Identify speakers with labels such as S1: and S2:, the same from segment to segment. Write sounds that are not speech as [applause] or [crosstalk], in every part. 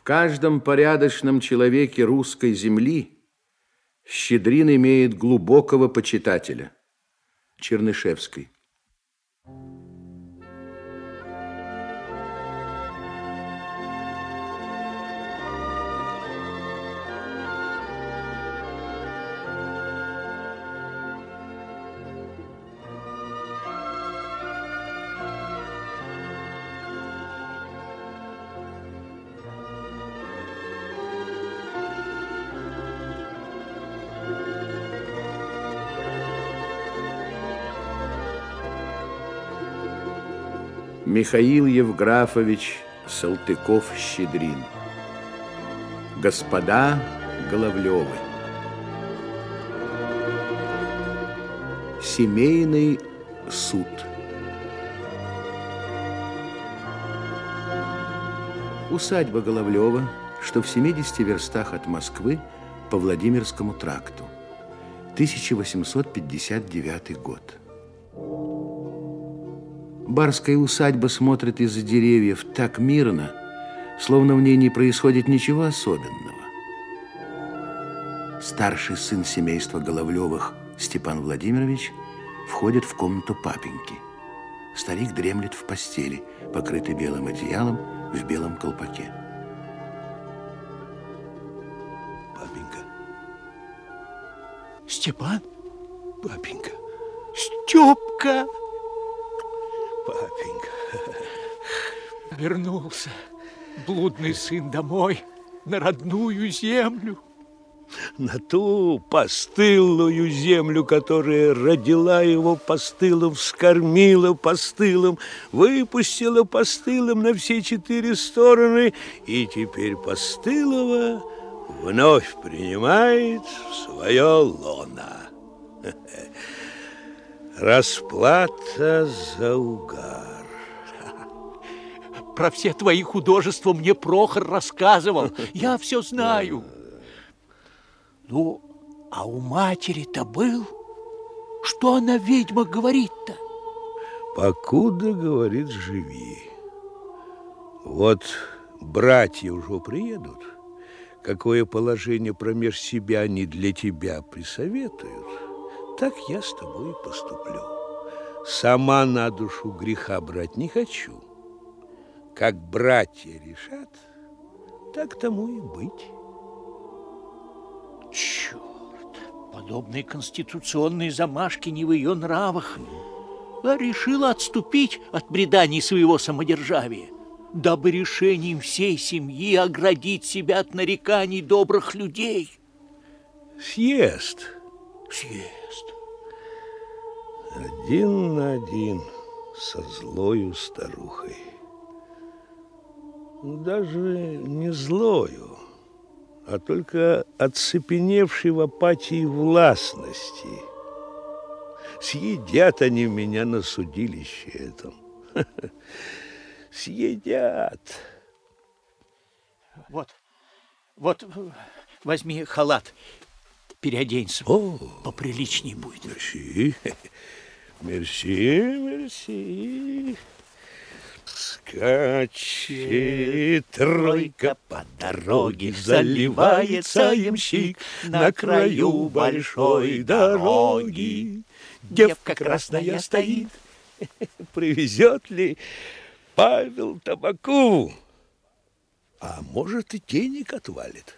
S1: В каждом порядочном человеке русской земли Щедрин имеет глубокого почитателя. Чернышевский. Михаил Евграфович Салтыков-Щедрин. Господа Головлевы. Семейный суд. Усадьба Головлева, что в 70 верстах от Москвы по Владимирскому тракту. 1859 год. Барская усадьба смотрит из-за деревьев так мирно, словно в ней не происходит ничего особенного. Старший сын семейства Головлевых Степан Владимирович входит в комнату папеньки. Старик дремлет в постели, покрытый белым одеялом в белом колпаке.
S2: Папенька.
S3: Степан?
S2: Папенька.
S3: Степка! Вернулся блудный сын домой, на родную землю.
S2: На ту постылую землю, которая родила его постылом, вскормила постылом, выпустила постылом на все четыре стороны, и теперь постылова вновь принимает в свое лоно. [laughs] Расплата за угар.
S3: Про все твои художества мне Прохор рассказывал. Я все знаю. Ну, а у матери-то был? Что она, ведьма, говорит-то?
S2: Покуда, говорит, живи. Вот братья уже приедут. Какое положение промеж себя они для тебя присоветуют, так я с тобой и поступлю. Сама на душу греха брать не хочу. Как братья решат, так тому и быть.
S3: Черт, подобные конституционные замашки не в ее нравах. А решила отступить от бреданий своего самодержавия, дабы решением всей семьи оградить себя от нареканий добрых людей.
S2: Съест.
S3: Съест.
S2: Один на один со злою старухой. Даже не злою, а только оцепеневшей в апатии властности. Съедят они меня на судилище этом. [laughs] Съедят.
S3: Вот, вот, возьми халат, переоденься.
S2: О,
S3: поприличней будет.
S2: Мерси, [laughs] мерси, мерси. Скачет тройка по дороге, заливается ямщик на краю большой дороги. Девка красная стоит, [laughs] привезет ли Павел табаку? А может, и денег отвалит.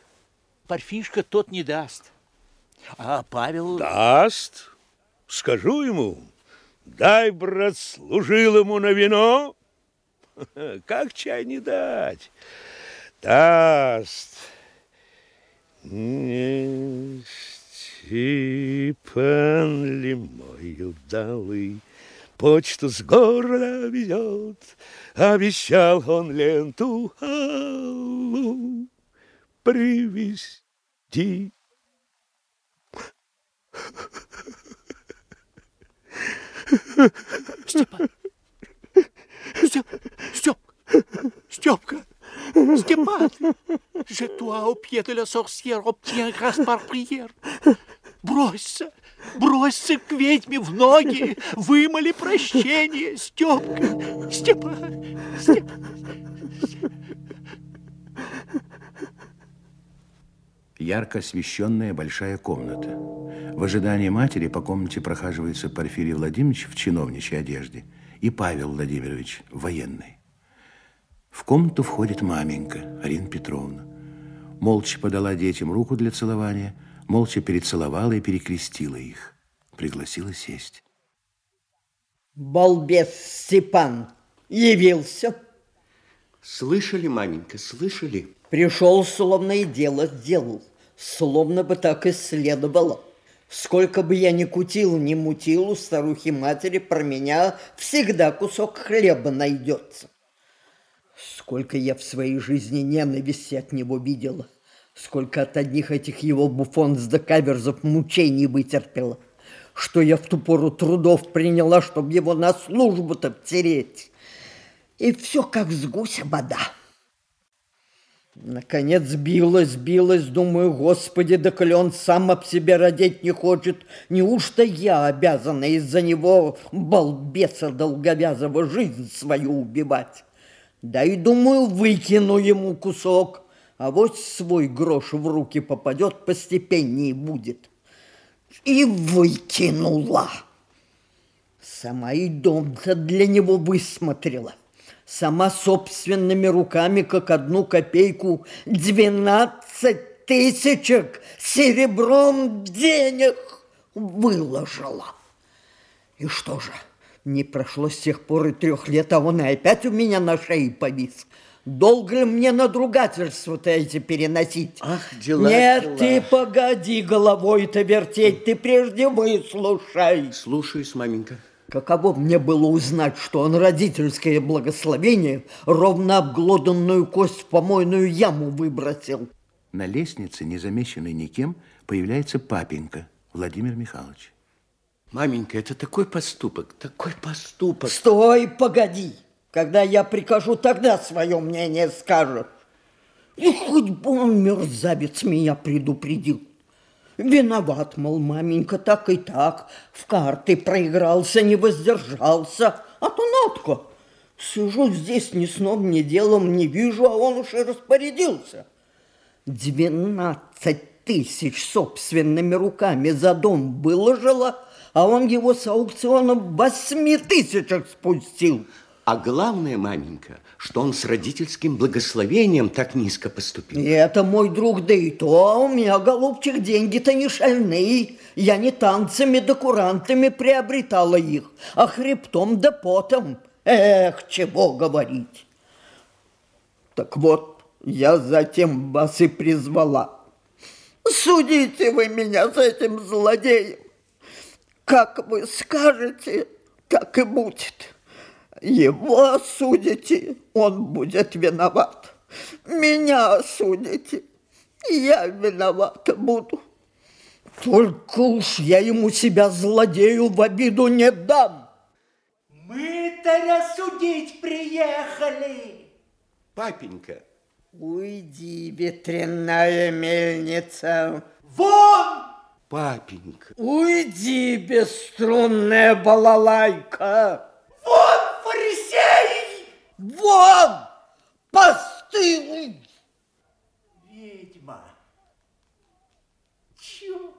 S3: Парфишка тот не даст. А Павел...
S2: Даст. Скажу ему, дай, брат, служивому на вино. [laughs] Как чай не дать? Даст. Не Степан ли мой удалый Почту с города везет, Обещал он ленту алую привезти.
S3: Степан! Степ, Степ, Степка! Степан! Je dois au pied de la sorcière obtient grâce par prière. Бросься, бросься к ведьме в ноги, вымоли прощение, Степка, Степан, Степан.
S1: ярко освещенная большая комната. В ожидании матери по комнате прохаживается Порфирий Владимирович в чиновничьей одежде и Павел Владимирович в военной. В комнату входит маменька, Арина Петровна. Молча подала детям руку для целования, молча перецеловала и перекрестила их. Пригласила сесть.
S4: Балбес Степан явился.
S5: Слышали, маменька, слышали?
S4: Пришел, словно и дело сделал. Словно бы так и следовало. Сколько бы я ни кутил, ни мутил, у старухи-матери про меня всегда кусок хлеба найдется. Сколько я в своей жизни ненависти от него видела. Сколько от одних этих его буфонс да каверзов мучений вытерпела. Что я в ту пору трудов приняла, чтобы его на службу-то втереть. И все как с гуся вода. Наконец сбилась, сбилась, думаю, Господи, да коли он сам об себе родить не хочет, неужто я обязана из-за него, балбеса долговязого, жизнь свою убивать? Да и, думаю, выкину ему кусок, а вот свой грош в руки попадет, постепеннее будет. И выкинула. Сама и дом-то для него высмотрела сама собственными руками, как одну копейку, двенадцать тысячек серебром денег выложила. И что же, не прошло с тех пор и трех лет, а он и опять у меня на шее повис. Долго ли мне надругательство-то эти переносить?
S5: Ах, дела,
S4: Нет,
S5: дела.
S4: ты погоди головой-то вертеть, ты прежде выслушай.
S5: Слушаюсь, маменька.
S4: Каково мне было узнать, что он родительское благословение ровно обглоданную кость в помойную яму выбросил?
S1: На лестнице, незамеченной никем, появляется папенька Владимир Михайлович.
S5: Маменька, это такой поступок, такой поступок.
S4: Стой, погоди. Когда я прикажу, тогда свое мнение скажешь. И хоть бы он, мерзавец, меня предупредил. Виноват, мол, маменька, так и так. В карты проигрался, не воздержался. А то надко. Сижу здесь ни сном, ни делом не вижу, а он уж и распорядился. Двенадцать тысяч собственными руками за дом выложила, а он его с аукциона восьми тысячах спустил.
S5: А главное, маменька, что он с родительским благословением так низко поступил.
S4: Это мой друг, да и то, у меня, голубчик, деньги-то не шальные. Я не танцами да курантами приобретала их, а хребтом да потом. Эх, чего говорить. Так вот, я затем вас и призвала. Судите вы меня с этим злодеем. Как вы скажете, так и будет. Его осудите, он будет виноват. Меня осудите, я виновата буду. Только уж я ему себя злодею в обиду не дам.
S6: Мы-то рассудить приехали.
S5: Папенька,
S4: Уйди, ветряная мельница.
S6: Вон!
S5: папенька,
S4: Уйди, бесструнная балалайка.
S6: Вон, фарисей!
S4: Вон, постылый.
S6: Ведьма. Черт!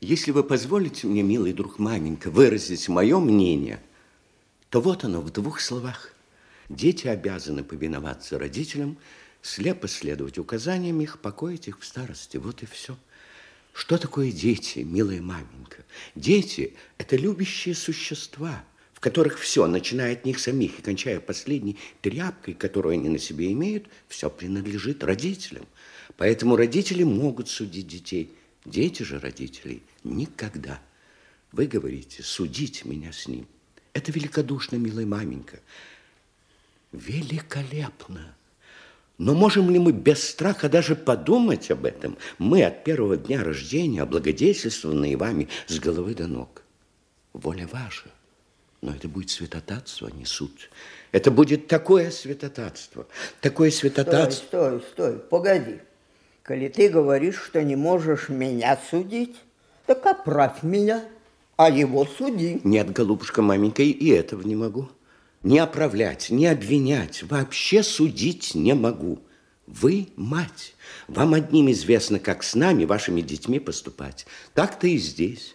S5: если вы позволите мне, милый друг маменька, выразить мое мнение, то вот оно в двух словах. Дети обязаны повиноваться родителям, слепо следовать указаниям их, покоить их в старости. Вот и все. Что такое дети, милая маменька? Дети – это любящие существа, в которых все, начиная от них самих и кончая последней тряпкой, которую они на себе имеют, все принадлежит родителям. Поэтому родители могут судить детей, дети же родителей никогда. Вы говорите, судить меня с ним. Это великодушно, милая маменька. Великолепно. Но можем ли мы без страха даже подумать об этом? Мы от первого дня рождения облагодетельствованные вами с головы до ног. Воля ваша. Но это будет святотатство, а не суд. Это будет такое святотатство, такое
S4: Стой,
S5: святотатство.
S4: стой, стой, погоди. Коли ты говоришь, что не можешь меня судить, так оправь меня, а его суди.
S5: Нет, голубушка, маменька, и этого не могу. Не оправлять, не обвинять, вообще судить не могу. Вы мать. Вам одним известно, как с нами, вашими детьми поступать. Так-то и здесь.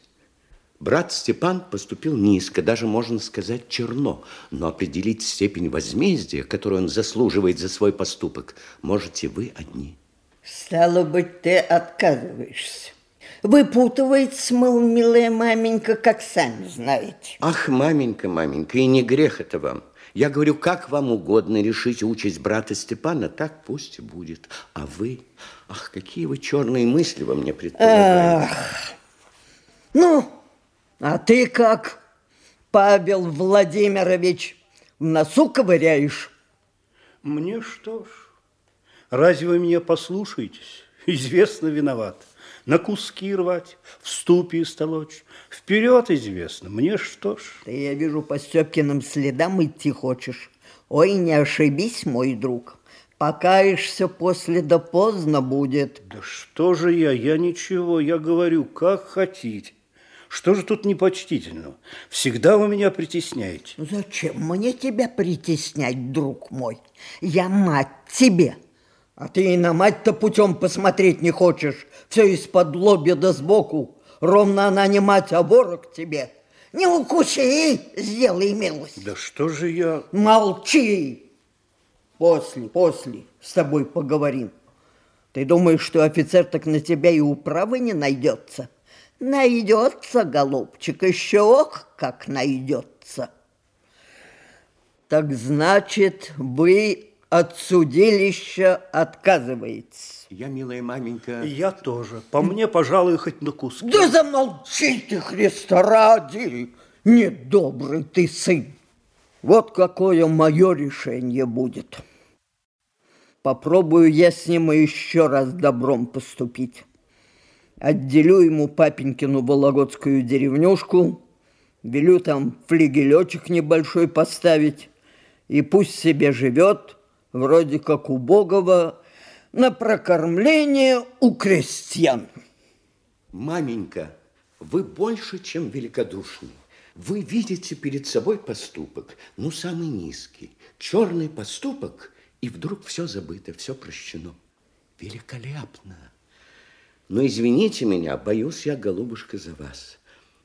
S5: Брат Степан поступил низко, даже, можно сказать, черно. Но определить степень возмездия, которую он заслуживает за свой поступок, можете вы одни.
S4: Стало быть, ты отказываешься. Выпутывается, мол, милая маменька, как сами знаете.
S5: Ах, маменька, маменька, и не грех это вам. Я говорю, как вам угодно решить участь брата Степана, так пусть и будет. А вы, ах, какие вы черные мысли во мне предполагаете.
S4: Ах. Ну, а ты как, Павел Владимирович, в носу ковыряешь?
S7: Мне что ж, разве вы меня послушаетесь? Известно виноват. На куски рвать, в ступе истолочь. Вперед известно, мне что ж.
S4: Ты, я вижу, по Степкиным следам идти хочешь. Ой, не ошибись, мой друг. Покаешься после, да поздно будет.
S7: Да что же я, я ничего, я говорю, как хотите. Что же тут непочтительного? Всегда вы меня притесняете.
S4: Зачем мне тебя притеснять, друг мой? Я мать тебе. А ты и на мать-то путем посмотреть не хочешь. Все из-под лобья да сбоку. Ровно она не мать, а ворог тебе. Не укуси, сделай милость.
S7: Да что же я...
S4: Молчи. После, после с тобой поговорим. Ты думаешь, что офицер так на тебя и управы не найдется? Найдется, голубчик, еще ох, как найдется. Так значит, вы от судилища отказываетесь.
S5: Я, милая маменька...
S7: Я тоже. По мне, пожалуй, хоть на куски.
S4: Да замолчи ты, Христа ради! Недобрый ты сын. Вот какое мое решение будет. Попробую я с ним еще раз добром поступить. Отделю ему папенькину вологодскую деревнюшку, велю там флигелечек небольшой поставить, и пусть себе живет, вроде как убогого, на прокормление у крестьян.
S5: Маменька, вы больше, чем великодушны. Вы видите перед собой поступок, ну, самый низкий, черный поступок, и вдруг все забыто, все прощено. Великолепно. Но извините меня, боюсь я, голубушка, за вас.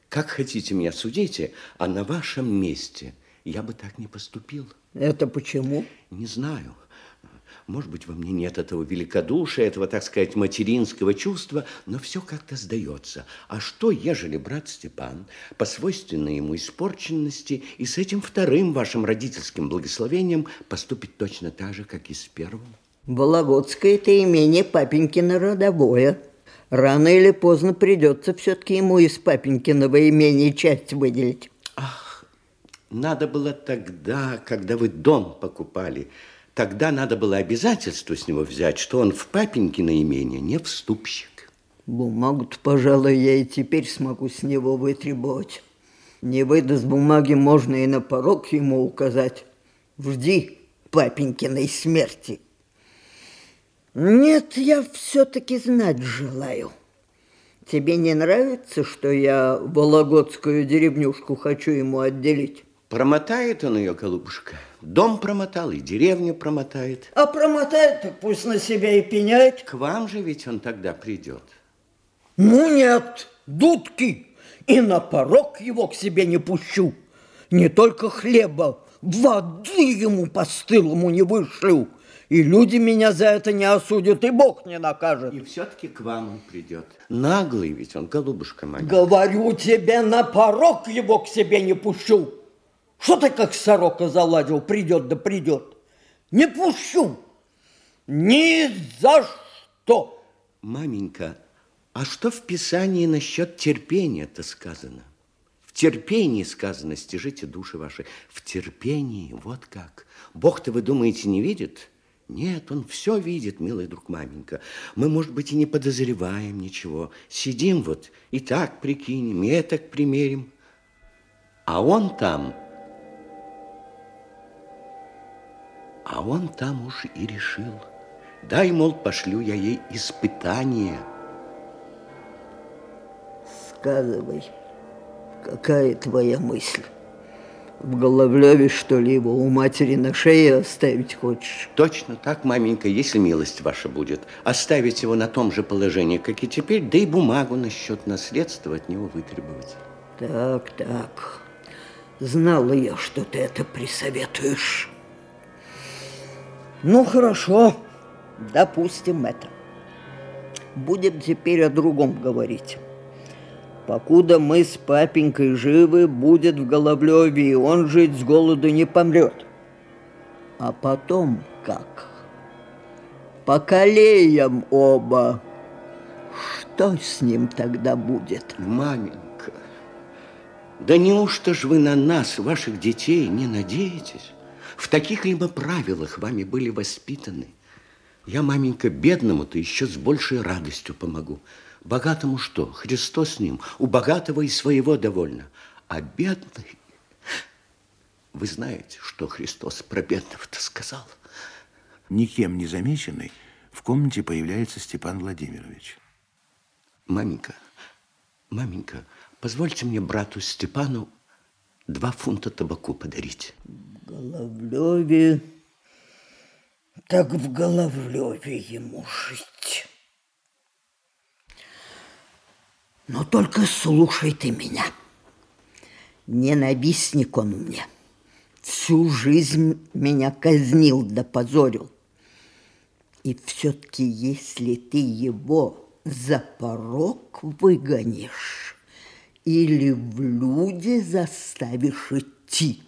S5: Как хотите меня судите, а на вашем месте я бы так не поступил.
S4: Это почему?
S5: Не знаю. Может быть, во мне нет этого великодушия, этого, так сказать, материнского чувства, но все как-то сдается. А что, ежели брат Степан по свойственной ему испорченности и с этим вторым вашим родительским благословением поступит точно так же, как и с первым?
S4: Вологодское это имение папенькино родовое. Рано или поздно придется все-таки ему из папенькиного имения часть выделить.
S5: Ах, надо было тогда, когда вы дом покупали, Тогда надо было обязательство с него взять, что он в папенькино имение не вступщик.
S4: Бумагу-то, пожалуй, я и теперь смогу с него вытребовать. Не выдаст бумаги, можно и на порог ему указать. Жди папенькиной смерти. Нет, я все-таки знать желаю. Тебе не нравится, что я вологодскую деревнюшку хочу ему отделить?
S5: Промотает он ее, голубушка. Дом промотал и деревню промотает.
S4: А промотает, так пусть на себя и пеняет.
S5: К вам же ведь он тогда придет.
S4: Ну нет, дудки, и на порог его к себе не пущу. Не только хлеба, воды ему постылому не вышлю. И люди меня за это не осудят, и Бог не накажет.
S5: И все-таки к вам он придет. Наглый ведь он, голубушка моя.
S4: Говорю тебе, на порог его к себе не пущу. Что ты как сорока заладил, придет да придет? Не пущу. Ни за что.
S5: Маменька, а что в Писании насчет терпения-то сказано? В терпении сказано, стяжите души ваши. В терпении, вот как. Бог-то, вы думаете, не видит? Нет, он все видит, милый друг маменька. Мы, может быть, и не подозреваем ничего. Сидим вот и так прикинем, и так примерим. А он там А он там уж и решил. Дай, мол, пошлю я ей испытание.
S4: Сказывай, какая твоя мысль? В Головлеве, что ли, его у матери на шее оставить хочешь?
S5: Точно так, маменька, если милость ваша будет. Оставить его на том же положении, как и теперь, да и бумагу насчет наследства от него вытребовать.
S4: Так, так. Знала я, что ты это присоветуешь. Ну, хорошо. Допустим это. Будем теперь о другом говорить. Покуда мы с папенькой живы, будет в Головлеве, и он жить с голоду не помрет. А потом как? Поколеем оба. Что с ним тогда будет?
S5: Маменька, да неужто ж вы на нас, ваших детей, не надеетесь? В таких либо правилах вами были воспитаны. Я, маменька, бедному-то еще с большей радостью помогу. Богатому что? Христос с ним. У богатого и своего довольно. А бедный... Вы знаете, что Христос про бедного-то сказал?
S1: Никем не замеченный, в комнате появляется Степан Владимирович.
S5: Маменька, маменька, позвольте мне брату Степану два фунта табаку подарить.
S4: Головлеве, так в Головлеве ему жить. Но только слушай ты меня. Ненавистник он мне. Всю жизнь меня казнил да позорил. И все-таки, если ты его за порог выгонишь или в люди заставишь идти,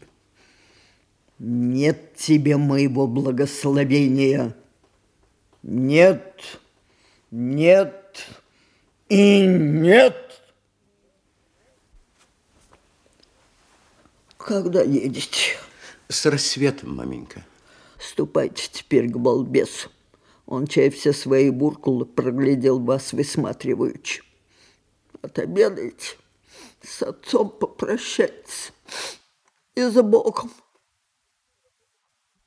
S4: нет тебе моего благословения. Нет, нет и нет. Когда едете?
S5: С рассветом, маменька.
S4: Ступайте теперь к балбесу. Он чай все свои буркулы проглядел вас высматриваючи. Отобедаете, с отцом попрощайтесь и за Богом.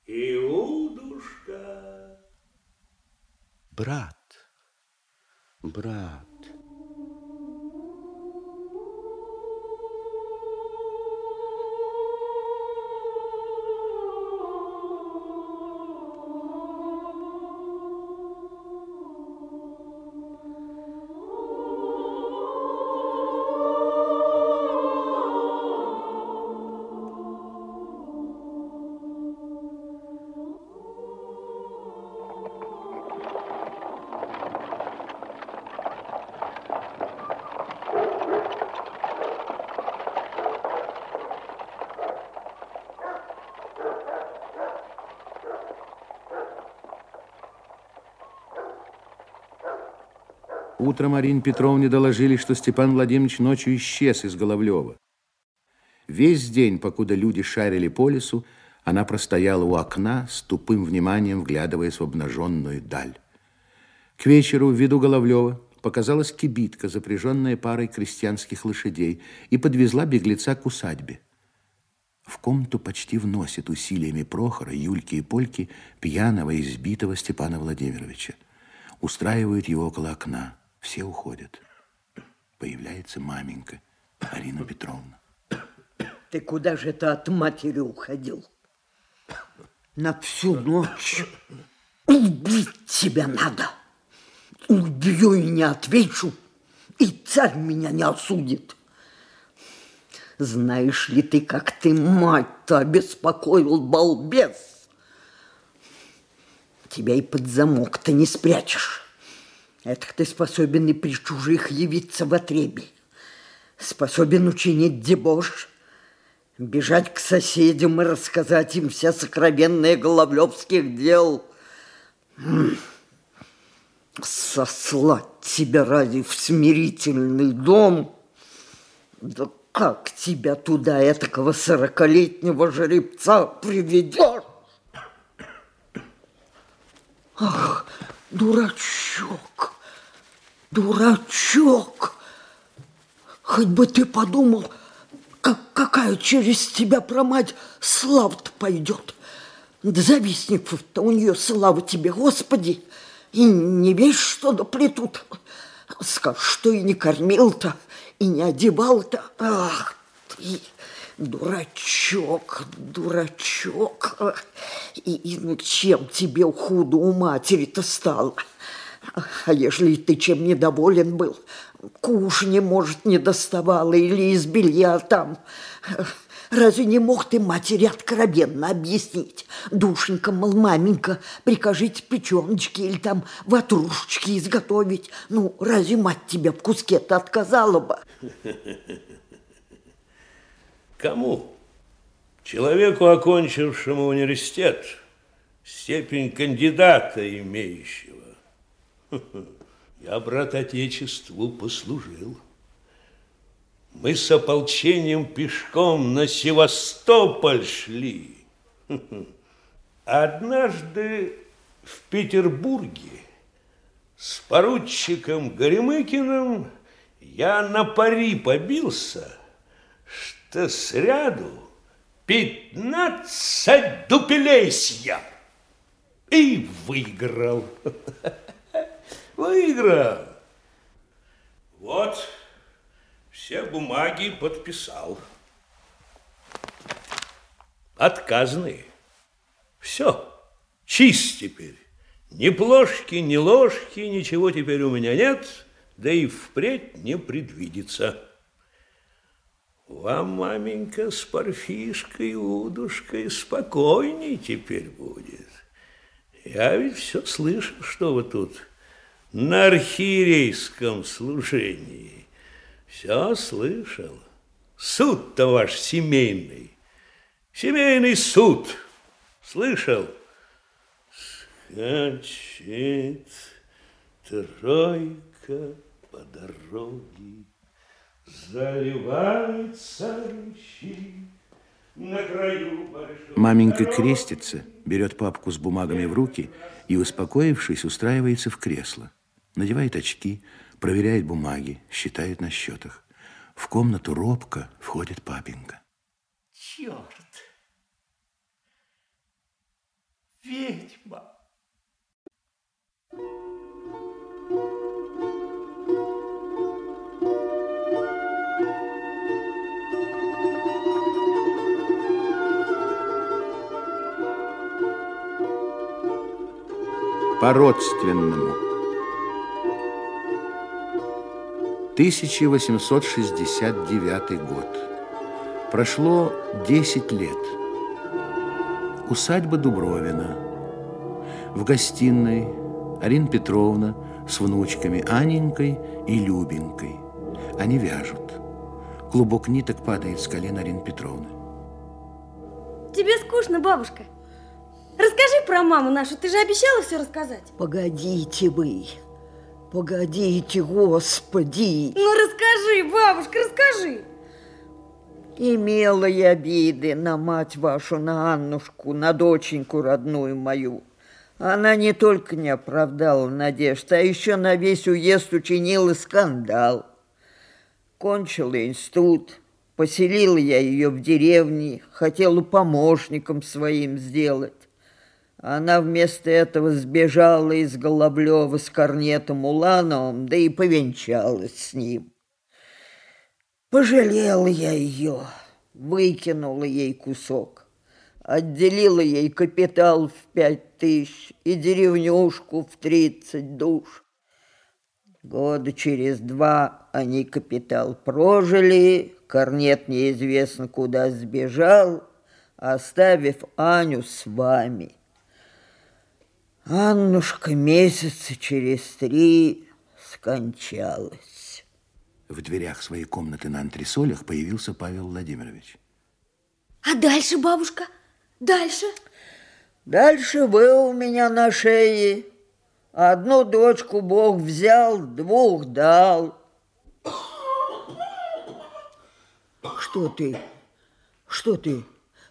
S2: Иудушка.
S5: Брат, брат.
S1: Утром Арине Петровне доложили, что Степан Владимирович ночью исчез из Головлева. Весь день, покуда люди шарили по лесу, она простояла у окна с тупым вниманием, вглядываясь в обнаженную даль. К вечеру в виду Головлева показалась кибитка, запряженная парой крестьянских лошадей, и подвезла беглеца к усадьбе. В комнату почти вносит усилиями Прохора, Юльки и Польки пьяного и избитого Степана Владимировича. Устраивают его около окна. Все уходят. Появляется маменька Арина Петровна.
S4: Ты куда же это от матери уходил? На всю ночь. Убить тебя надо. Убью и не отвечу, и царь меня не осудит. Знаешь ли ты, как ты мать-то обеспокоил, балбес? Тебя и под замок-то не спрячешь. Это ты способен и при чужих явиться в отребе. Способен учинить дебош, бежать к соседям и рассказать им все сокровенные головлевских дел. Сослать тебя ради в смирительный дом. Да как тебя туда, этакого сорокалетнего жеребца, приведешь? Ах, дурачок, дурачок. Хоть бы ты подумал, как, какая через тебя промать слава-то пойдет. Да завистников-то у нее слава тебе, Господи, и не весь что доплетут. Скажешь, что и не кормил-то, и не одевал-то. Ах ты, Дурачок, дурачок. И, и ну, чем тебе худо у матери-то стало? А ежели ты чем недоволен был, кушанье, может, не доставало или из белья там... Разве не мог ты матери откровенно объяснить? Душенька, мол, маменька, прикажите печеночки или там ватрушечки изготовить. Ну, разве мать тебя в куске-то отказала бы?
S2: Кому? Человеку, окончившему университет, степень кандидата имеющего. [laughs] Я, брат, Отечеству послужил. Мы с ополчением пешком на Севастополь шли. [laughs] Однажды в Петербурге с поручиком Горемыкиным я на пари побился, что сряду пятнадцать дупелей съел. И выиграл. [laughs] Выиграл. Вот все бумаги подписал. Отказные. Все, чист теперь. Ни плошки, ни ложки, ничего теперь у меня нет, да и впредь не предвидится. Вам, маменька, с Парфишкой, удушкой спокойней теперь будет. Я ведь все слышал, что вы тут на архиерейском служении. Все слышал. Суд-то ваш семейный. Семейный суд. Слышал? Скачет тройка по дороге, Заливается ручей на краю большой
S1: Маменька крестится, берет папку с бумагами в руки и, успокоившись, устраивается в кресло. Надевает очки, проверяет бумаги, считает на счетах. В комнату робко входит папенька.
S6: Черт! Ведьма!
S1: По-родственному. 1869 год. Прошло 10 лет. Усадьба Дубровина. В гостиной Арина Петровна с внучками Аненькой и Любенькой. Они вяжут. Клубок ниток падает с колен Арины Петровны.
S8: Тебе скучно, бабушка? Расскажи про маму нашу, ты же обещала все рассказать.
S4: Погодите вы, Погодите, Господи!
S8: Ну, расскажи, бабушка, расскажи!
S4: Имела я обиды на мать вашу, на Аннушку, на доченьку родную мою. Она не только не оправдала надежд, а еще на весь уезд учинила скандал. Кончила институт, поселила я ее в деревне, хотела помощником своим сделать. Она вместо этого сбежала из Головлева с Корнетом Улановым, да и повенчалась с ним. Пожалела я ее, выкинула ей кусок, отделила ей капитал в пять тысяч и деревнюшку в тридцать душ. Года через два они капитал прожили, Корнет неизвестно куда сбежал, оставив Аню с вами – Аннушка месяца через три скончалась.
S1: В дверях своей комнаты на антресолях появился Павел Владимирович.
S8: А дальше, бабушка? Дальше?
S4: Дальше вы у меня на шее. Одну дочку Бог взял, двух дал. Что ты? Что ты,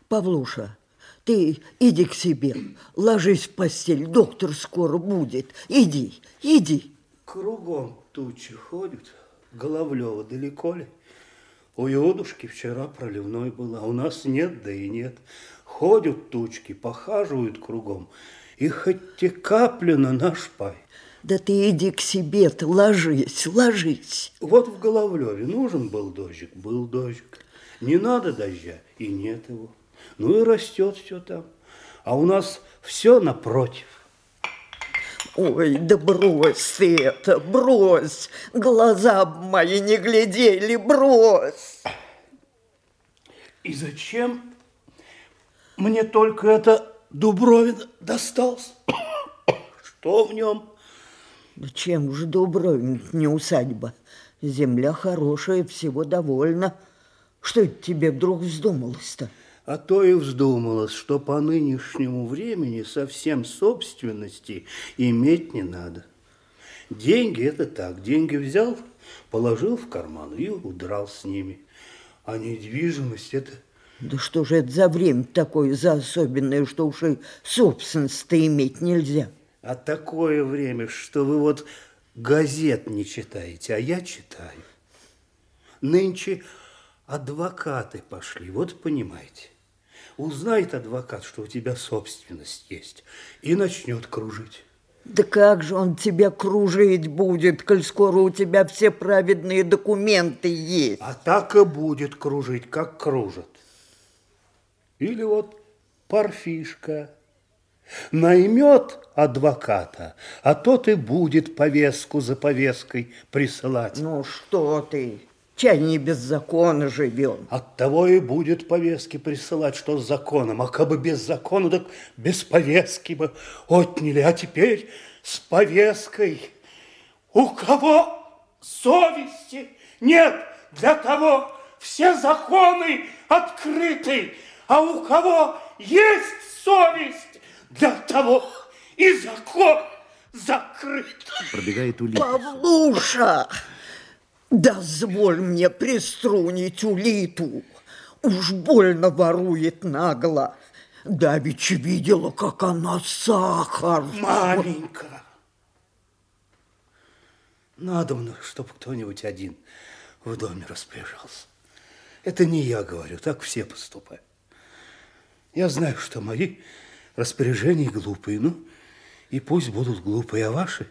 S4: Павлуша? Ты иди к себе, ложись в постель, доктор скоро будет. Иди, иди.
S7: Кругом тучи ходят, Головлева далеко ли? У Иодушки вчера проливной было, а у нас нет, да и нет. Ходят тучки, похаживают кругом, и хоть те капли на наш пай.
S4: Да ты иди к себе, ты ложись, ложись.
S7: Вот в Головлеве нужен был дождик, был дождик. Не надо дождя, и нет его. Ну и растет все там. А у нас все напротив.
S4: Ой, да брось ты это, брось. Глаза мои не глядели, брось.
S7: И зачем мне только это Дубровин достался? [coughs] Что в нем?
S4: Чем же Дубровин не усадьба? Земля хорошая, всего довольна. Что это тебе вдруг вздумалось-то?
S7: А то и вздумалось, что по нынешнему времени совсем собственности иметь не надо. Деньги – это так. Деньги взял, положил в карман и удрал с ними. А недвижимость – это
S4: Да что же это за время такое за особенное, что уж и собственность-то иметь нельзя?
S7: А такое время, что вы вот газет не читаете, а я читаю. Нынче адвокаты пошли, вот понимаете. Узнает адвокат, что у тебя собственность есть, и начнет кружить.
S4: Да как же он тебя кружить будет, коль скоро у тебя все праведные документы есть?
S7: А так и будет кружить, как кружат. Или вот парфишка наймет адвоката, а тот и будет повестку за повесткой присылать.
S4: Ну что ты, чай не без закона живем.
S7: От того и будет повестки присылать, что с законом. А как бы без закона, так без повестки бы отняли. А теперь с повесткой. У кого совести нет, для того все законы открыты. А у кого есть совесть, для того и закон закрыт.
S1: Пробегает улитка.
S4: Павлуша, дозволь мне приструнить улиту. Уж больно ворует нагло. Давич видела, как она сахар.
S7: Маменька, надо мне, чтобы кто-нибудь один в доме распоряжался. Это не я говорю, так все поступают. Я знаю, что мои распоряжения глупые, ну, и пусть будут глупые, а ваши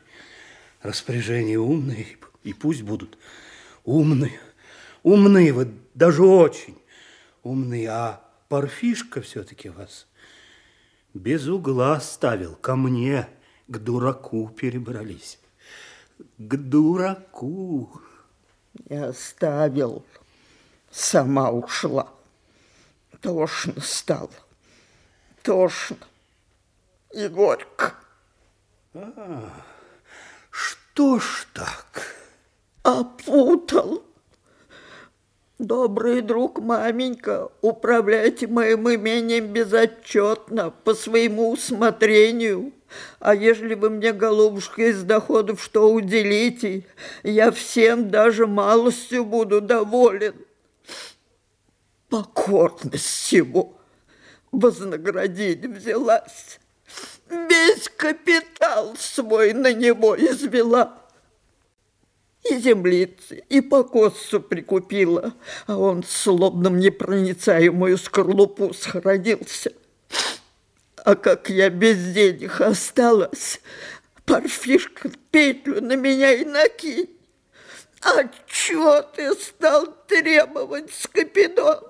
S7: распоряжения умные, и пусть будут умные. Умные вы, даже очень умные, а парфишка все-таки вас без угла ставил, ко мне, к дураку перебрались. К дураку.
S4: Я оставил, сама ушла. Тошно стало, тошно и горько.
S7: Что ж так?
S4: Опутал. Добрый друг, маменька, управляйте моим имением безотчетно, по своему усмотрению. А ежели вы мне, голубушка, из доходов что уделите, я всем даже малостью буду доволен. Покорность всего вознаградить взялась. Весь капитал свой на него извела. И землицы, и покосцу прикупила, а он словно непроницаемую скорлупу сохранился. А как я без денег осталась, парфишка петлю на меня и накинь. А чё ты стал требовать, Скопидон?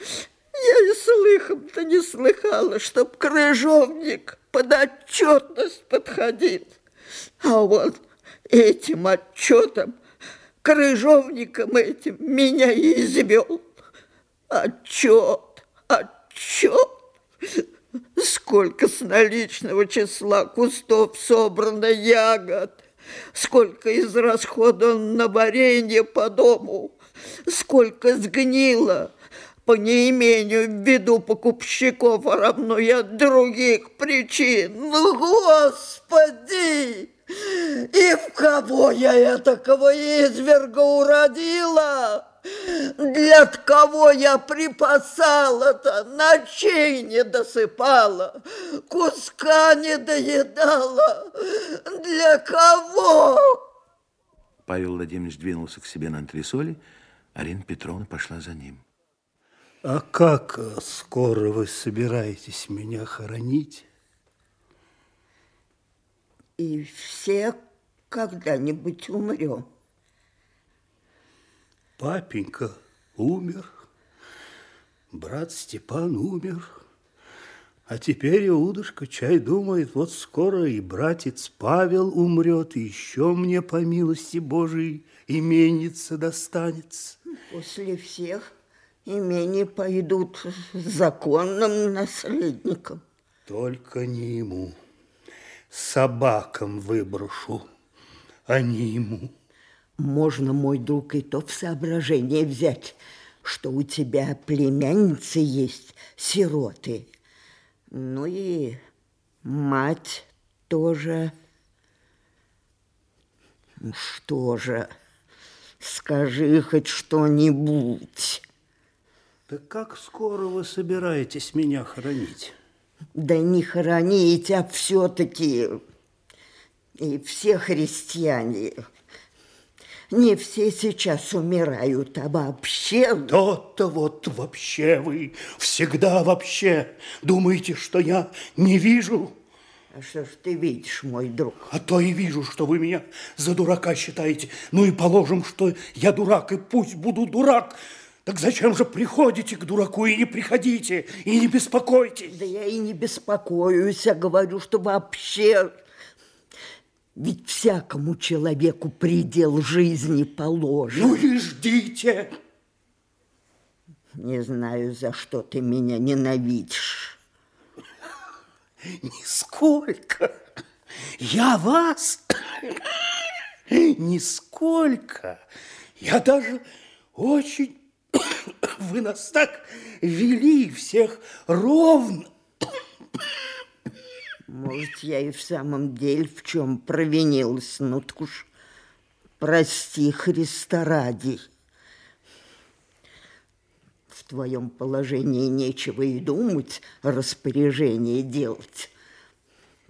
S4: Я и слыхом-то не слыхала, чтоб крыжовник под отчетность подходил. А вот этим отчетом, крыжовником этим меня и извел. Отчет, отчет. Сколько с наличного числа кустов собрано ягод, сколько израсходовано на варенье по дому, сколько сгнило по неимению в виду покупщиков, а равно от других причин. Ну, Господи! И в кого я этакого изверга уродила? Для кого я припасала-то, ночей не досыпала, куска не доедала? Для кого?
S1: Павел Владимирович двинулся к себе на антресоли, Арина Петровна пошла за ним.
S7: А как скоро вы собираетесь меня хоронить?
S4: И все когда-нибудь умрем.
S7: Папенька умер, Брат Степан умер. А теперь Иудушка чай думает, вот скоро и братец Павел умрет, и еще мне, по милости Божией, именится достанется.
S4: После всех имени пойдут законным наследником.
S7: Только не ему. Собакам выброшу, а не ему.
S4: Можно, мой друг, и то в соображение взять, что у тебя племянницы есть, сироты. Ну и мать тоже. Что же, скажи хоть что-нибудь.
S7: Так как скоро вы собираетесь меня хоронить?
S4: Да не хоронить, а все-таки и все христиане, не все сейчас умирают, а вообще...
S7: То-то вот вообще вы, всегда вообще. Думаете, что я не вижу?
S4: А что ж ты видишь, мой друг?
S7: А то и вижу, что вы меня за дурака считаете. Ну и положим, что я дурак, и пусть буду дурак. Так зачем же приходите к дураку и не приходите, и не беспокойтесь?
S4: Да я и не беспокоюсь, а говорю, что вообще... Ведь всякому человеку предел жизни положен.
S7: Ну и ждите.
S4: Не знаю, за что ты меня ненавидишь.
S7: Нисколько. Я вас [clears throat] нисколько. Я даже очень... Вы нас так вели всех ровно.
S4: Может, я и в самом деле в чем провинилась, ну так уж прости Христа ради. В твоем положении нечего и думать распоряжение делать.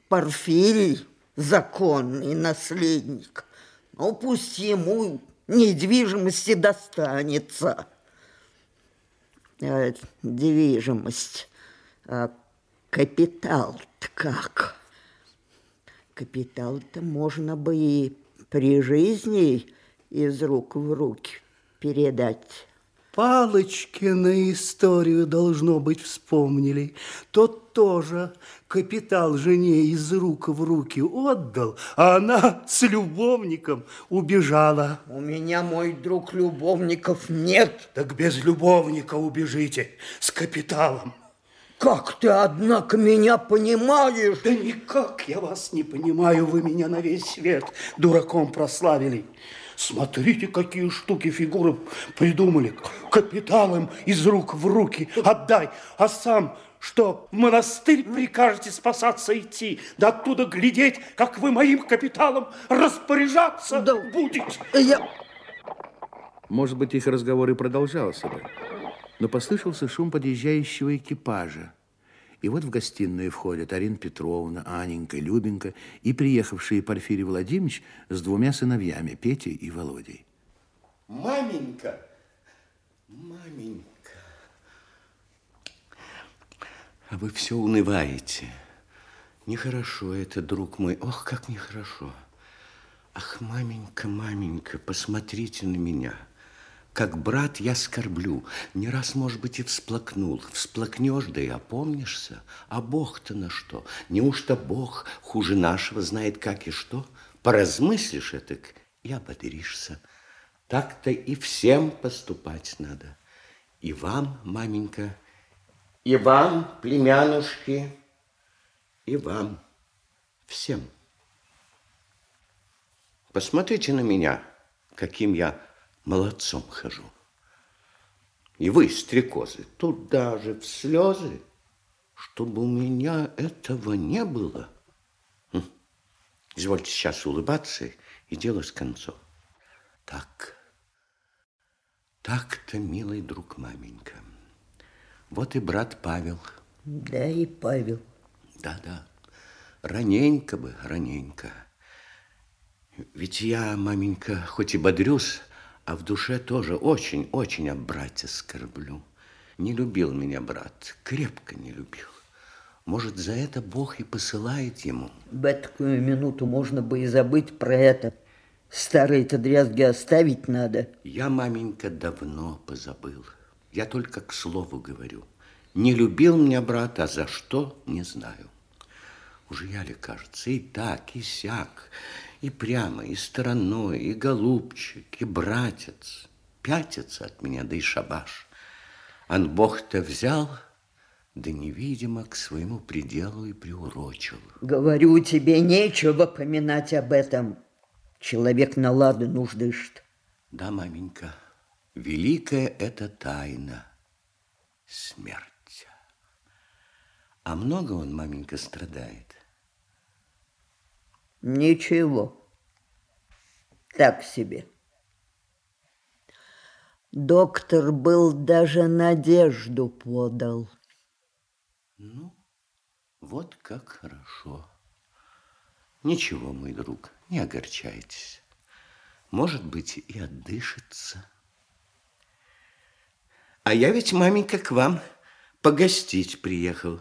S4: Порфирий – законный наследник, ну пусть ему недвижимости достанется. А движимость, а капитал-то как? Капитал-то можно бы и при жизни из рук в руки передать.
S7: Палочки на историю, должно быть, вспомнили. Тот тоже капитал жене из рук в руки отдал, а она с любовником убежала.
S4: У меня, мой друг, любовников нет.
S7: Так без любовника убежите, с капиталом.
S4: Как ты, однако, меня понимаешь?
S7: Да никак я вас не понимаю, вы меня на весь свет дураком прославили. Смотрите, какие штуки, фигуры придумали. Капиталом из рук в руки отдай, а сам что, в монастырь прикажете спасаться идти, да оттуда глядеть, как вы моим капиталом распоряжаться да, будете?
S4: Я...
S1: Может быть, их разговор и продолжался бы, но послышался шум подъезжающего экипажа. И вот в гостиную входят Арина Петровна, Аненька, Любенька и приехавшие Порфирий Владимирович с двумя сыновьями, Петей и Володей.
S5: Маменька, маменька, а вы все унываете. Нехорошо это, друг мой, ох, как нехорошо. Ах, маменька, маменька, посмотрите на меня. Как брат я скорблю, не раз, может быть, и всплакнул. Всплакнешь, да и опомнишься. А Бог-то на что? Неужто Бог хуже нашего знает, как и что? Поразмыслишь это и ободришься. Так-то и всем поступать надо. И вам, маменька, и вам, племянушки, и вам, всем. Посмотрите на меня, каким я молодцом хожу. И вы, стрекозы, туда же в слезы, чтобы у меня этого не было. Хм. Извольте сейчас улыбаться, и дело с концом. Так, так-то, милый друг маменька. Вот и брат Павел.
S4: Да, и Павел.
S5: Да-да, раненько бы, раненько. Ведь я, маменька, хоть и бодрюсь, а в душе тоже очень-очень об брате скорблю. Не любил меня брат, крепко не любил. Может, за это Бог и посылает ему.
S4: В такую минуту можно бы и забыть про это. Старые-то дрязги оставить надо.
S5: Я, маменька, давно позабыл. Я только к слову говорю. Не любил меня брат, а за что, не знаю. Уже я ли, кажется, и так, и сяк, и прямо, и стороной, и голубчик, и братец. Пятится от меня, да и шабаш. Ан Бог-то взял, да невидимо к своему пределу и приурочил.
S4: Говорю тебе, нечего поминать об этом. Человек на ладану ждышт.
S5: Да, маменька, великая это тайна – смерть. А много он, маменька, страдает?
S4: Ничего. Так себе. Доктор был даже надежду подал.
S5: Ну, вот как хорошо. Ничего, мой друг, не огорчайтесь. Может быть, и отдышится. А я ведь, маменька, к вам погостить приехал.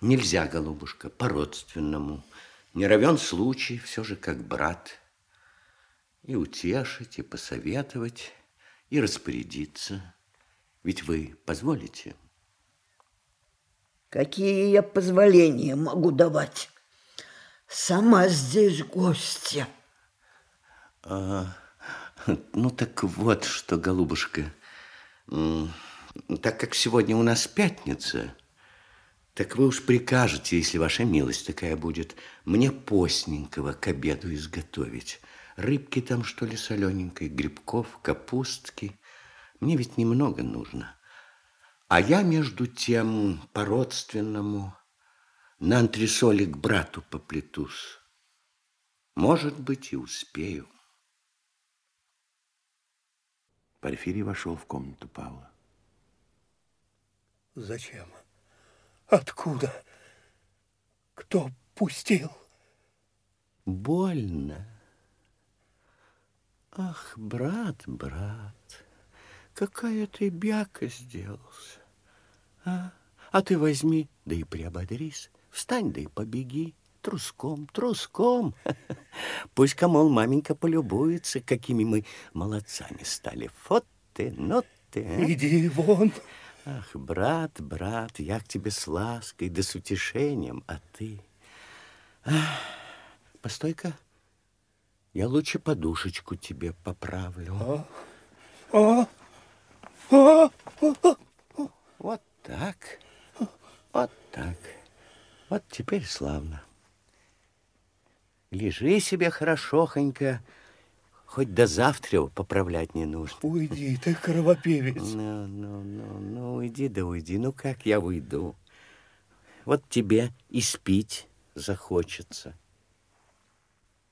S5: Нельзя, голубушка, по-родственному. Не равен случай, все же как брат. И утешить, и посоветовать, и распорядиться. Ведь вы позволите?
S4: Какие я позволения могу давать? Сама здесь гостья.
S5: А, ну так вот что, голубушка, так как сегодня у нас пятница, так вы уж прикажете, если ваша милость такая будет, мне постненького к обеду изготовить. Рыбки там, что ли, солененькой, грибков, капустки. Мне ведь немного нужно. А я, между тем, по-родственному на антресоли к брату поплетусь. Может быть, и успею.
S1: Порфирий вошел в комнату Павла.
S3: Зачем? Откуда? Кто пустил?
S5: Больно. Ах, брат, брат, какая ты бяка сделался. А, а ты возьми, да и приободрись. Встань, да и побеги. Труском, труском. [laughs] Пусть-ка, мол, маменька полюбуется, какими мы молодцами стали. Вот ты, ну ты. А?
S3: Иди вон.
S5: Ах, брат, брат, я к тебе с лаской, да с утешением, а ты... Ах, постой-ка, я лучше подушечку тебе поправлю.
S3: А? А? А?
S5: Вот так, вот так. Вот теперь славно. Лежи себе хорошохонько, хоть до завтра поправлять не нужно.
S3: Уйди, ты кровопевец.
S5: Ну, ну, ну, ну, уйди да уйди. Ну, как я уйду? Вот тебе и спить захочется.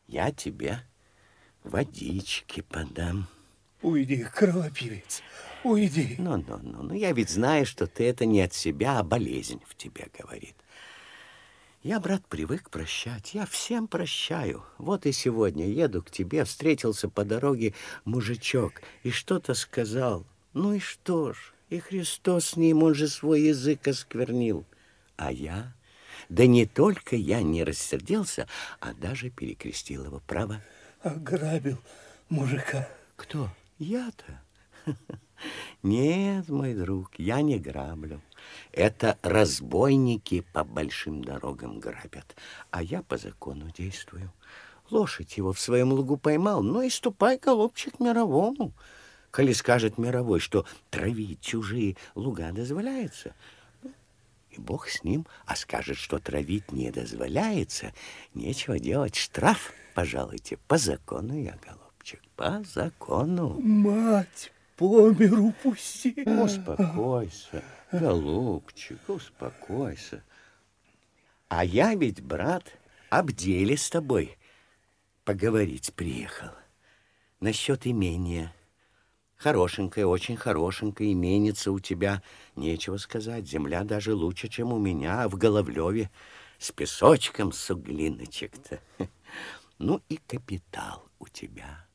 S5: Я тебе водички подам.
S3: Уйди, кровопивец, уйди.
S5: Ну, ну, ну, ну, я ведь знаю, что ты это не от себя, а болезнь в тебе говорит. Я, брат, привык прощать. Я всем прощаю. Вот и сегодня еду к тебе, встретился по дороге мужичок и что-то сказал. Ну и что ж, и Христос с ним, он же свой язык осквернил. А я, да не только я не рассердился, а даже перекрестил его, право.
S3: Ограбил мужика.
S5: Кто? Я-то? [laughs] Нет, мой друг, я не граблю. Это разбойники по большим дорогам грабят, а я по закону действую. Лошадь его в своем лугу поймал, ну и ступай, голубчик, мировому. Коли скажет мировой, что травить чужие луга дозволяется, ну, и бог с ним, а скажет, что травить не дозволяется, нечего делать, штраф, пожалуйте, по закону я, голубчик, по закону.
S3: Мать по миру пусти.
S5: Успокойся. Голубчик, успокойся. А я ведь, брат, об деле с тобой поговорить приехал. Насчет имения. Хорошенькая, очень хорошенькая именица у тебя. Нечего сказать, земля даже лучше, чем у меня, а в Головлеве с песочком суглиночек-то. [laughs] Ну и капитал у тебя.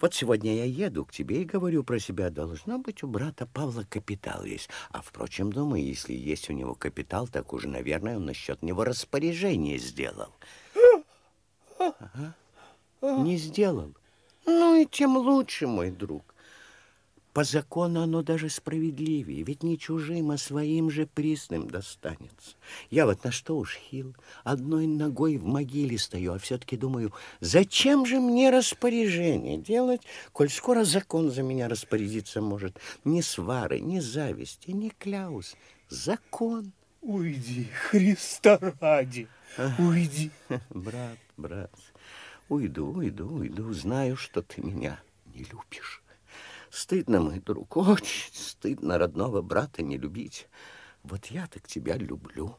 S5: Вот сегодня я еду к тебе и говорю про себя, должно быть, у брата Павла капитал есть. А, впрочем, думаю, если есть у него капитал, так уже, наверное, он насчет него распоряжение сделал. [gasps] Ага. Не сделал. Ну и тем лучше, мой друг. По закону оно даже справедливее, ведь не чужим, а своим же присным достанется. Я вот на что уж хил, одной ногой в могиле стою, а все-таки думаю, зачем же мне распоряжение делать, коль скоро закон за меня распорядиться может. Ни свары, ни зависти, ни кляус. Закон.
S3: Уйди, Христа ради, уйди. [laughs]
S5: Брат, брат, уйду, уйду, уйду, знаю, что ты меня не любишь. Стыдно, мой друг, очень стыдно родного брата не любить. Вот я так тебя люблю.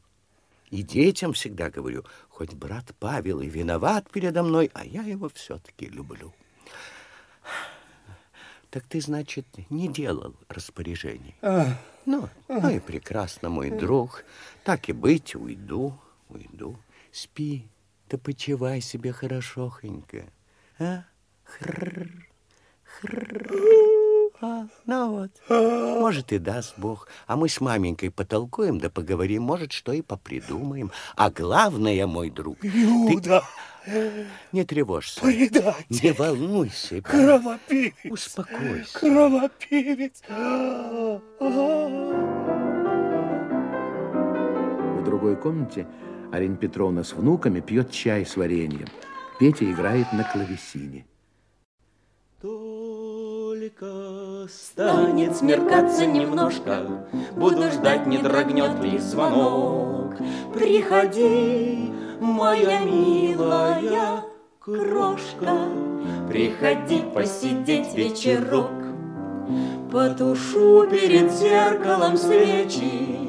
S5: И детям всегда говорю, хоть брат Павел и виноват передо мной, а я его все-таки люблю. Так ты, значит, не делал распоряжений?
S3: А,
S5: Ну, ну и прекрасно, мой друг. Так и быть, уйду, уйду. Спи, да почивай себе хорошохонько. А? Хрррр, хрррр. А, ну вот. Может, и даст Бог. А мы с маменькой потолкуем да поговорим. Может, что и попридумаем. А главное, мой друг,
S3: Иуда,
S5: ты не тревожься.
S3: предатель,
S5: Не волнуйся.
S3: кровопивец,
S5: Успокойся.
S3: кровопивец.
S1: В другой комнате Арина Петровна с внуками пьет чай с вареньем. Петя играет на клавесине.
S9: Только станет смеркаться немножко, Буду ждать, не дрогнет ли звонок. Приходи, моя милая крошка, Приходи посидеть вечерок. Потушу перед зеркалом свечи,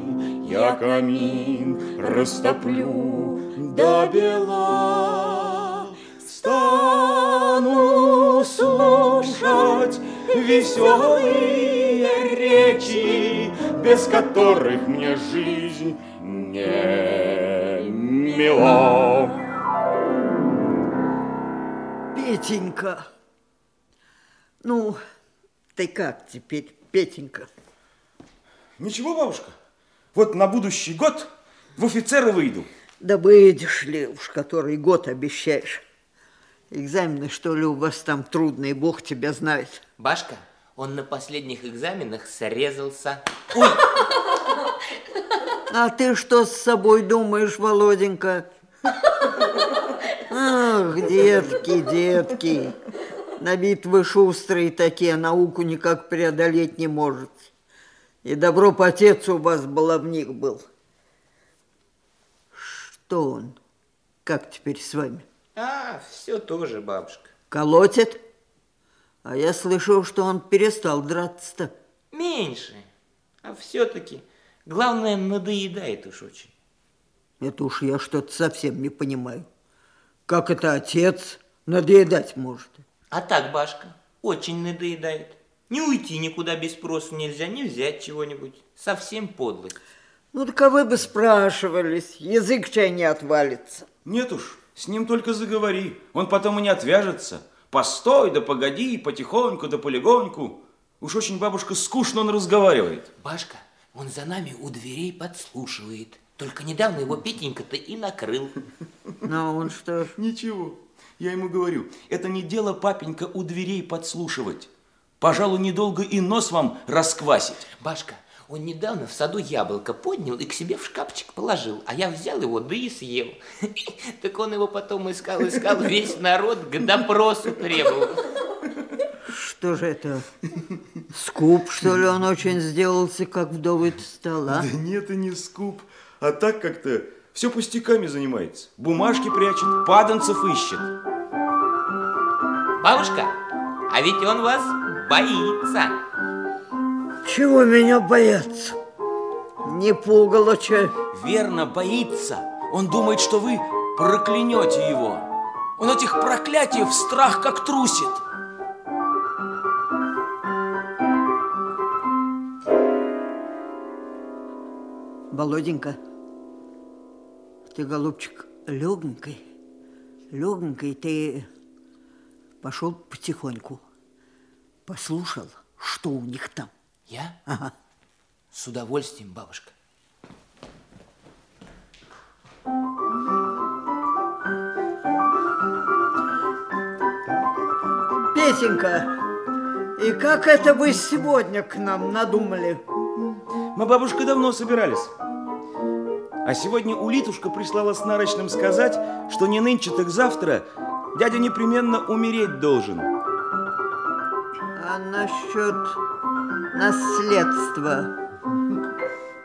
S9: Я камин растоплю до бела. Стану слушать веселые речи, Без которых мне жизнь не мила.
S4: Петенька, ну, ты как теперь, Петенька?
S10: Ничего, бабушка. Вот на будущий год в офицеры выйду.
S4: Да выйдешь ли уж, который год обещаешь? Экзамены, что ли, у вас там трудные, бог тебя знает.
S11: Башка, он на последних экзаменах срезался.
S4: А ты что с собой думаешь, Володенька? Ах, детки, детки. На битвы шустрые такие, науку никак преодолеть не может. И добро потец у вас баловник был. Что он? Как теперь с вами?
S11: А, все тоже, бабушка.
S4: Колотит? А я слышал, что он перестал драться-то.
S11: Меньше. А все-таки, главное, надоедает уж очень.
S4: Это уж я что-то совсем не понимаю. Как это отец надоедать может?
S11: А так, Башка, очень надоедает. Не уйти никуда без спросу нельзя, не взять чего-нибудь. Совсем подлость.
S4: Ну, так а вы бы спрашивались, язык чай не отвалится.
S10: Нет уж, с ним только заговори. Он потом и не отвяжется. Постой, да погоди, потихоньку, да полегоньку. Уж очень бабушка скучно он разговаривает.
S11: Башка, он за нами у дверей подслушивает. Только недавно его Петенька-то и накрыл.
S4: Ну, он что ж?
S10: Ничего, я ему говорю, это не дело папенька у дверей подслушивать. Пожалуй, недолго и нос вам расквасить.
S11: Башка, он недавно в саду яблоко поднял и к себе в шкафчик положил, а я взял его, да и съел. [laughs] Так он его потом искал, искал, весь народ к допросу требовал.
S4: Что же это? Скуп, что ли, он очень сделался, как вдовый стола?
S10: Да нет, и не скуп, а так как-то все пустяками занимается. Бумажки прячет, паданцев ищет.
S11: Бабушка, а ведь он вас боится.
S4: Чего меня бояться? Не пугало чай.
S10: Верно, боится. Он думает, что вы проклянете его. Он этих проклятий в страх как трусит.
S4: Володенька, ты, голубчик, легонькой, легонькой, ты пошел потихоньку, послушал, что у них там.
S11: Я?
S4: Ага.
S11: С удовольствием, бабушка.
S4: Песенка, И как это вы сегодня к нам надумали?
S10: Мы, бабушка, давно собирались. А сегодня улитушка прислала с нарочным сказать, что не нынче, так завтра дядя непременно умереть должен.
S4: А насчет наследства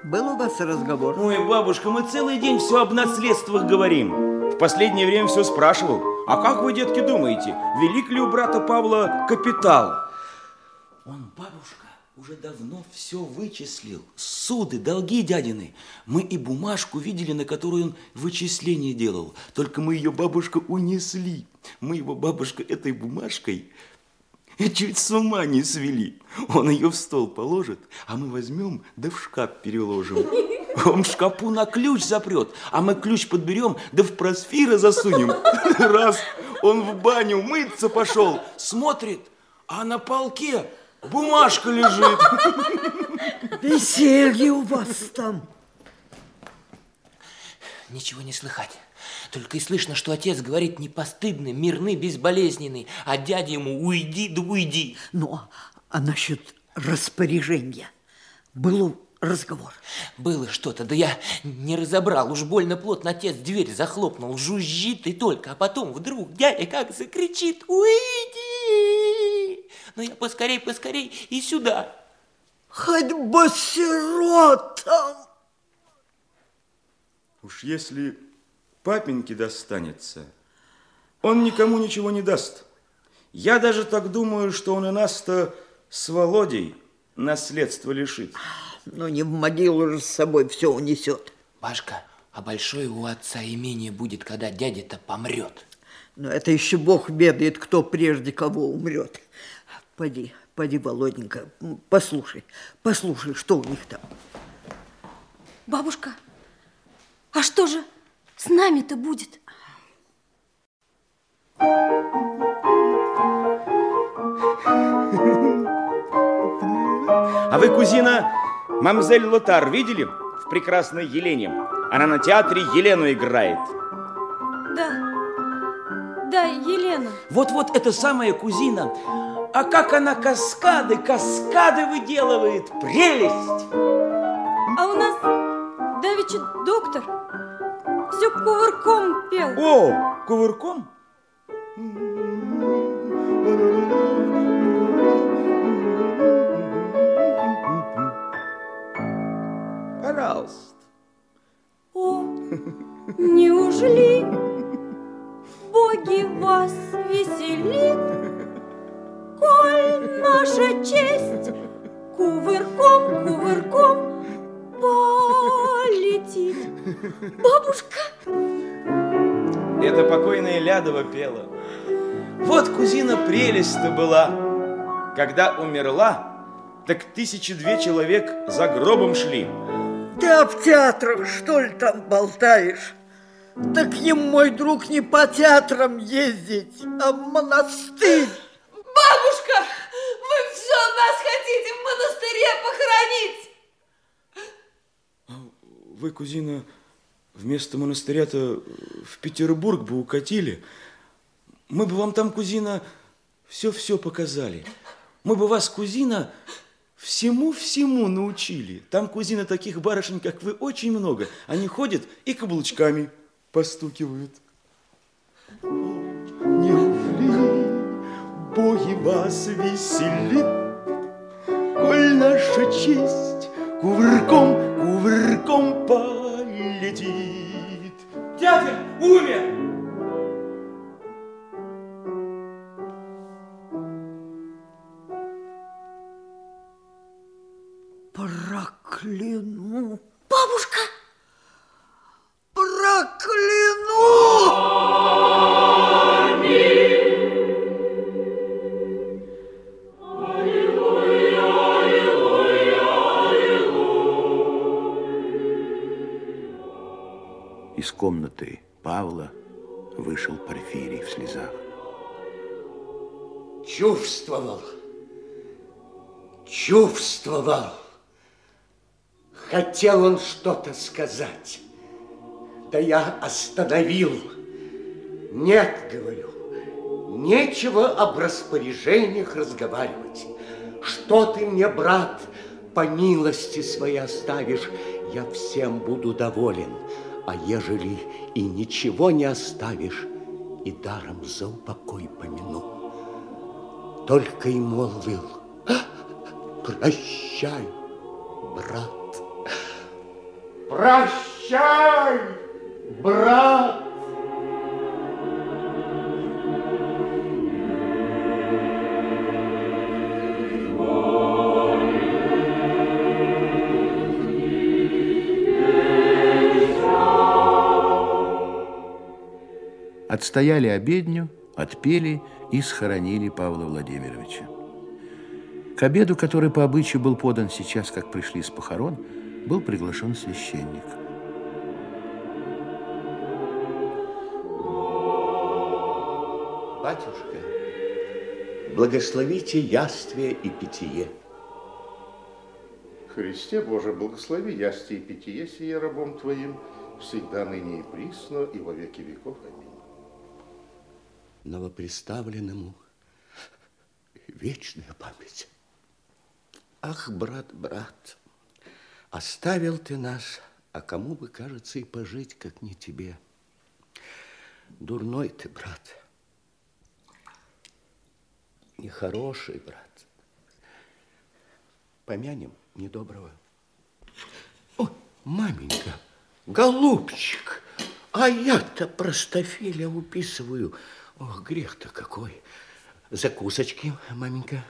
S4: был у вас разговор?
S10: Ой, бабушка, мы целый день все об наследствах говорим. В последнее время все спрашивал. А как вы, детки, думаете, велик ли у брата Павла капитал? Он, бабушка, уже давно все вычислил. Суды, долги дядины. Мы и бумажку видели, на которую он вычисление делал. Только мы ее, бабушка, унесли. Мы его, бабушка, этой бумажкой чуть с ума не свели. Он ее в стол положит, а мы возьмем, да в шкаф переложим. Он в шкапу на ключ запрет, а мы ключ подберем, да в просфира засунем. Раз он в баню мыться пошел, смотрит, а на полке бумажка лежит.
S4: Веселье у вас там.
S11: Ничего не слыхать. Только и слышно, что отец говорит не постыдный, мирный, безболезненный, а дядя ему уйди, да уйди.
S4: Ну, а насчет распоряжения? Был разговор?
S11: Было что-то, да я не разобрал. Уж больно плотно отец дверь захлопнул, жужжит и только. А потом вдруг дядя как закричит «Уйди!» Ну я поскорей, поскорей и сюда.
S4: Хоть бы сиротам!
S10: Уж если папеньке достанется, он никому ничего не даст. Я даже так думаю, что он и нас-то с Володей наследство лишит.
S4: Ну, не в могилу же с собой все унесет.
S11: Пашка, а большое у отца имение будет, когда дядя-то помрет.
S4: Но это еще Бог ведает, кто прежде кого умрет. Поди, поди, Володенька, послушай, послушай, что у них там.
S8: Бабушка, а что же с нами-то будет?
S10: А вы, кузина, мамзель Лотар видели в прекрасной Елене? Она на театре Елену играет.
S8: Да, да, Елена.
S10: Вот-вот эта самая кузина. А как она каскады, каскады выделывает. Прелесть!
S8: А у нас давеча доктор все кувырком пел.
S10: О, кувырком? Пожалуйста.
S8: О, неужели боги вас веселит, коль наша честь кувырком, кувырком полетит? Бабушка!
S10: Это покойная Лядова пела. Вот кузина прелесть-то была. Когда умерла, так тысячи две человек за гробом шли.
S4: Ты об театрах, что ли, там болтаешь? Так им, мой друг, не по театрам ездить, а в монастырь.
S6: Бабушка, вы все нас хотите в монастыре похоронить.
S10: Вы, кузина, вместо монастыря-то в Петербург бы укатили. Мы бы вам там, кузина, все-все показали. Мы бы вас, кузина, всему-всему научили. Там, кузина, таких барышень, как вы, очень много. Они ходят и каблучками постукивают. Неужели боги вас веселит, Коль наша честь кувырком, кувырком полетит? Дядя умер!
S4: Прокляну.
S8: Бабушка!
S4: Прокляну!
S1: Комнаты Павла вышел Порфирий в слезах.
S5: Чувствовал, чувствовал. Хотел он что-то сказать. Да я остановил. Нет, говорю, нечего об распоряжениях разговаривать. Что ты мне, брат, по милости своей оставишь, я всем буду доволен. А ежели и ничего не оставишь, и даром за упокой помяну. Только и молвил, прощай, брат. Прощай, брат.
S1: Отстояли обедню, отпели и схоронили Павла Владимировича. К обеду, который по обычаю был подан сейчас, как пришли с похорон, был приглашен священник.
S5: Батюшка, благословите яствие и питье.
S12: Христе Боже, благослови яствие и питье сие рабом Твоим, всегда ныне и присно, и во веки веков. Аминь.
S5: Новоприставленному вечная память. Ах, брат, брат, оставил ты нас, а кому бы, кажется, и пожить, как не тебе. Дурной ты, брат. Нехороший, брат. Помянем недоброго. О, маменька, голубчик, а я-то простофиля уписываю. Ох, грех-то какой. Закусочки, маменька.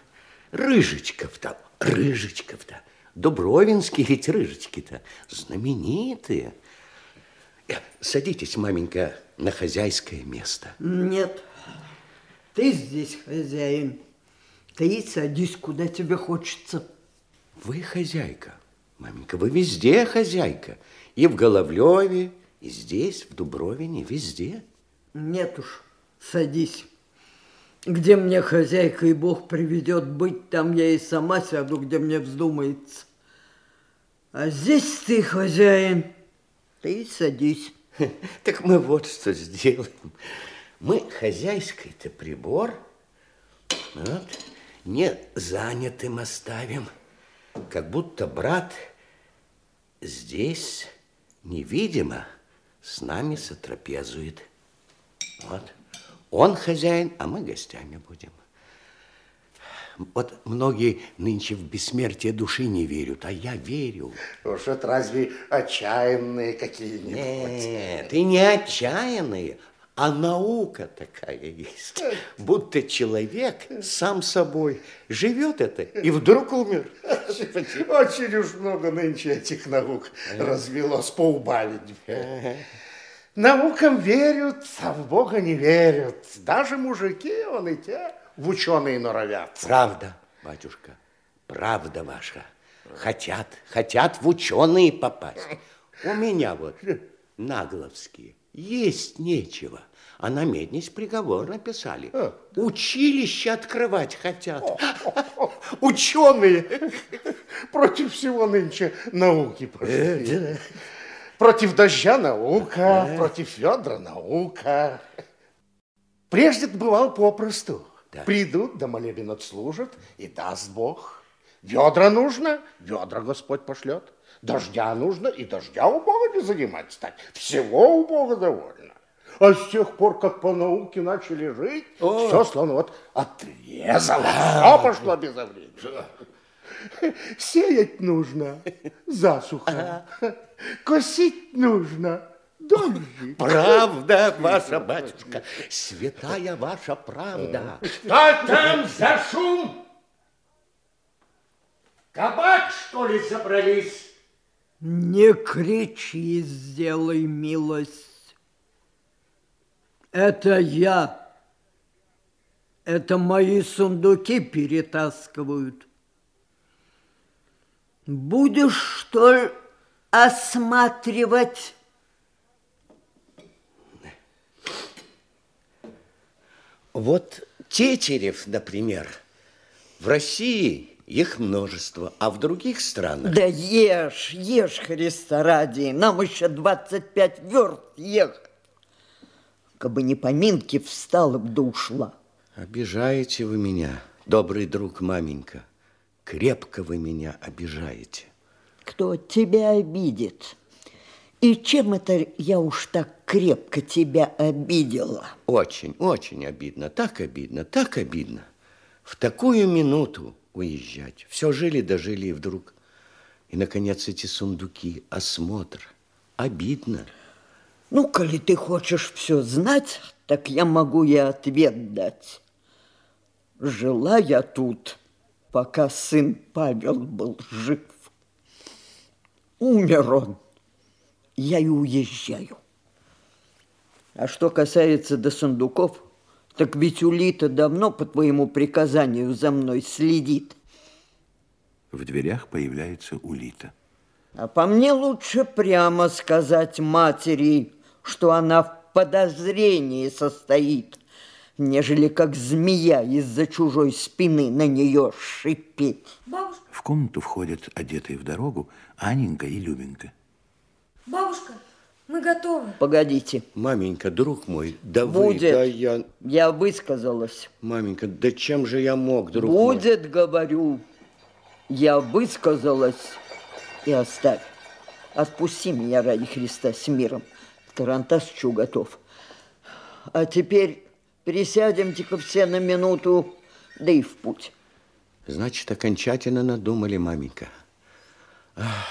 S5: Рыжечков-то, Рыжечков-то. Дубровинские ведь Рыжечки-то знаменитые. Э, Садитесь, маменька, на хозяйское место.
S4: Нет, ты здесь хозяин. Ты садись, куда тебе хочется.
S5: Вы хозяйка, маменька, вы везде хозяйка. И в Головлеве, и здесь, в Дубровине, везде.
S4: Нет уж, садись. Где мне хозяйка и Бог приведет быть, там я и сама сяду, где мне вздумается. А здесь ты хозяин, ты садись. [laughs]
S5: Так мы вот что сделаем. Мы хозяйский-то прибор вот, не занятым оставим, как будто брат здесь невидимо с нами сотрапезует. Вот. Он хозяин, а мы гостями будем. Вот многие нынче в бессмертие души не верят, а я верю.
S12: Уж это разве отчаянные какие-нибудь?
S5: Нет, и не отчаянные, а наука такая есть. Будто человек сам собой живет это и вдруг умер.
S12: Очень уж много нынче этих наук развелось поубавить. Наукам верят, а в Бога не верят. Даже мужики, он и те, в ученые норовят.
S5: Правда, батюшка, правда ваша. Хотят, хотят в ученые попасть. У меня вот нагловские есть нечего. А на меднись приговор написали. Училище открывать хотят.
S12: Ученые против всего нынче науки пошли. Против дождя наука, против ведра наука. Прежде бывал попросту. Придут, да молебен отслужат, и даст Бог. Ведра нужно, ведра Господь пошлет. Дождя нужно, и дождя у Бога не занимать стать. Всего у Бога довольно. А с тех пор, как по науке начали жить, все словно вот отрезало. Все пошло безобразие. [laughs] Сеять нужно засуха. Косить нужно дождик.
S5: Правда, ваша батюшка, святая ваша правда.
S13: Что там за шум? Кабак, что ли, собрались?
S4: Не кричи, сделай милость. Это я. Это мои сундуки перетаскивают. Будешь, что ли, осматривать?
S5: Вот тетерев, например, в России их множество, а в других странах...
S4: Да ешь, ешь, Христа ради, нам еще 25 верст ехать. Кабы не поминки, встала б да ушла.
S5: Обижаете вы меня, добрый друг маменька. Крепко вы меня обижаете.
S4: Кто тебя обидит? И чем это я уж так крепко тебя обидела?
S5: Очень, очень обидно, так обидно, так обидно. В такую минуту уезжать. Все жили, дожили, и вдруг... И, наконец, эти сундуки, осмотр. Обидно.
S4: Ну, коли ты хочешь все знать, так я могу и ответ дать. Жила я тут, пока сын Павел был жив. Умер он. Я и уезжаю. А что касается до сундуков, так ведь Улита давно по твоему приказанию за мной следит.
S1: В дверях появляется Улита.
S4: А по мне лучше прямо сказать матери, что она в подозрении состоит, нежели как змея из-за чужой спины на нее шипеть.
S8: Бабушка,
S1: В комнату входят одетые в дорогу Аненька и Любенька.
S8: бабушка, мы готовы.
S4: Погодите.
S5: Маменька, друг мой, да вы,
S4: Будет.
S5: да я...
S4: Я высказалась.
S5: Маменька, да чем же я мог, друг мой?
S4: Будет, говорю. Я высказалась и оставь. Отпусти меня ради Христа с миром. Тарантасчу готов. А теперь присядемте-ка все на минуту, да и в путь.
S5: Значит, окончательно надумали, маменька. Ах,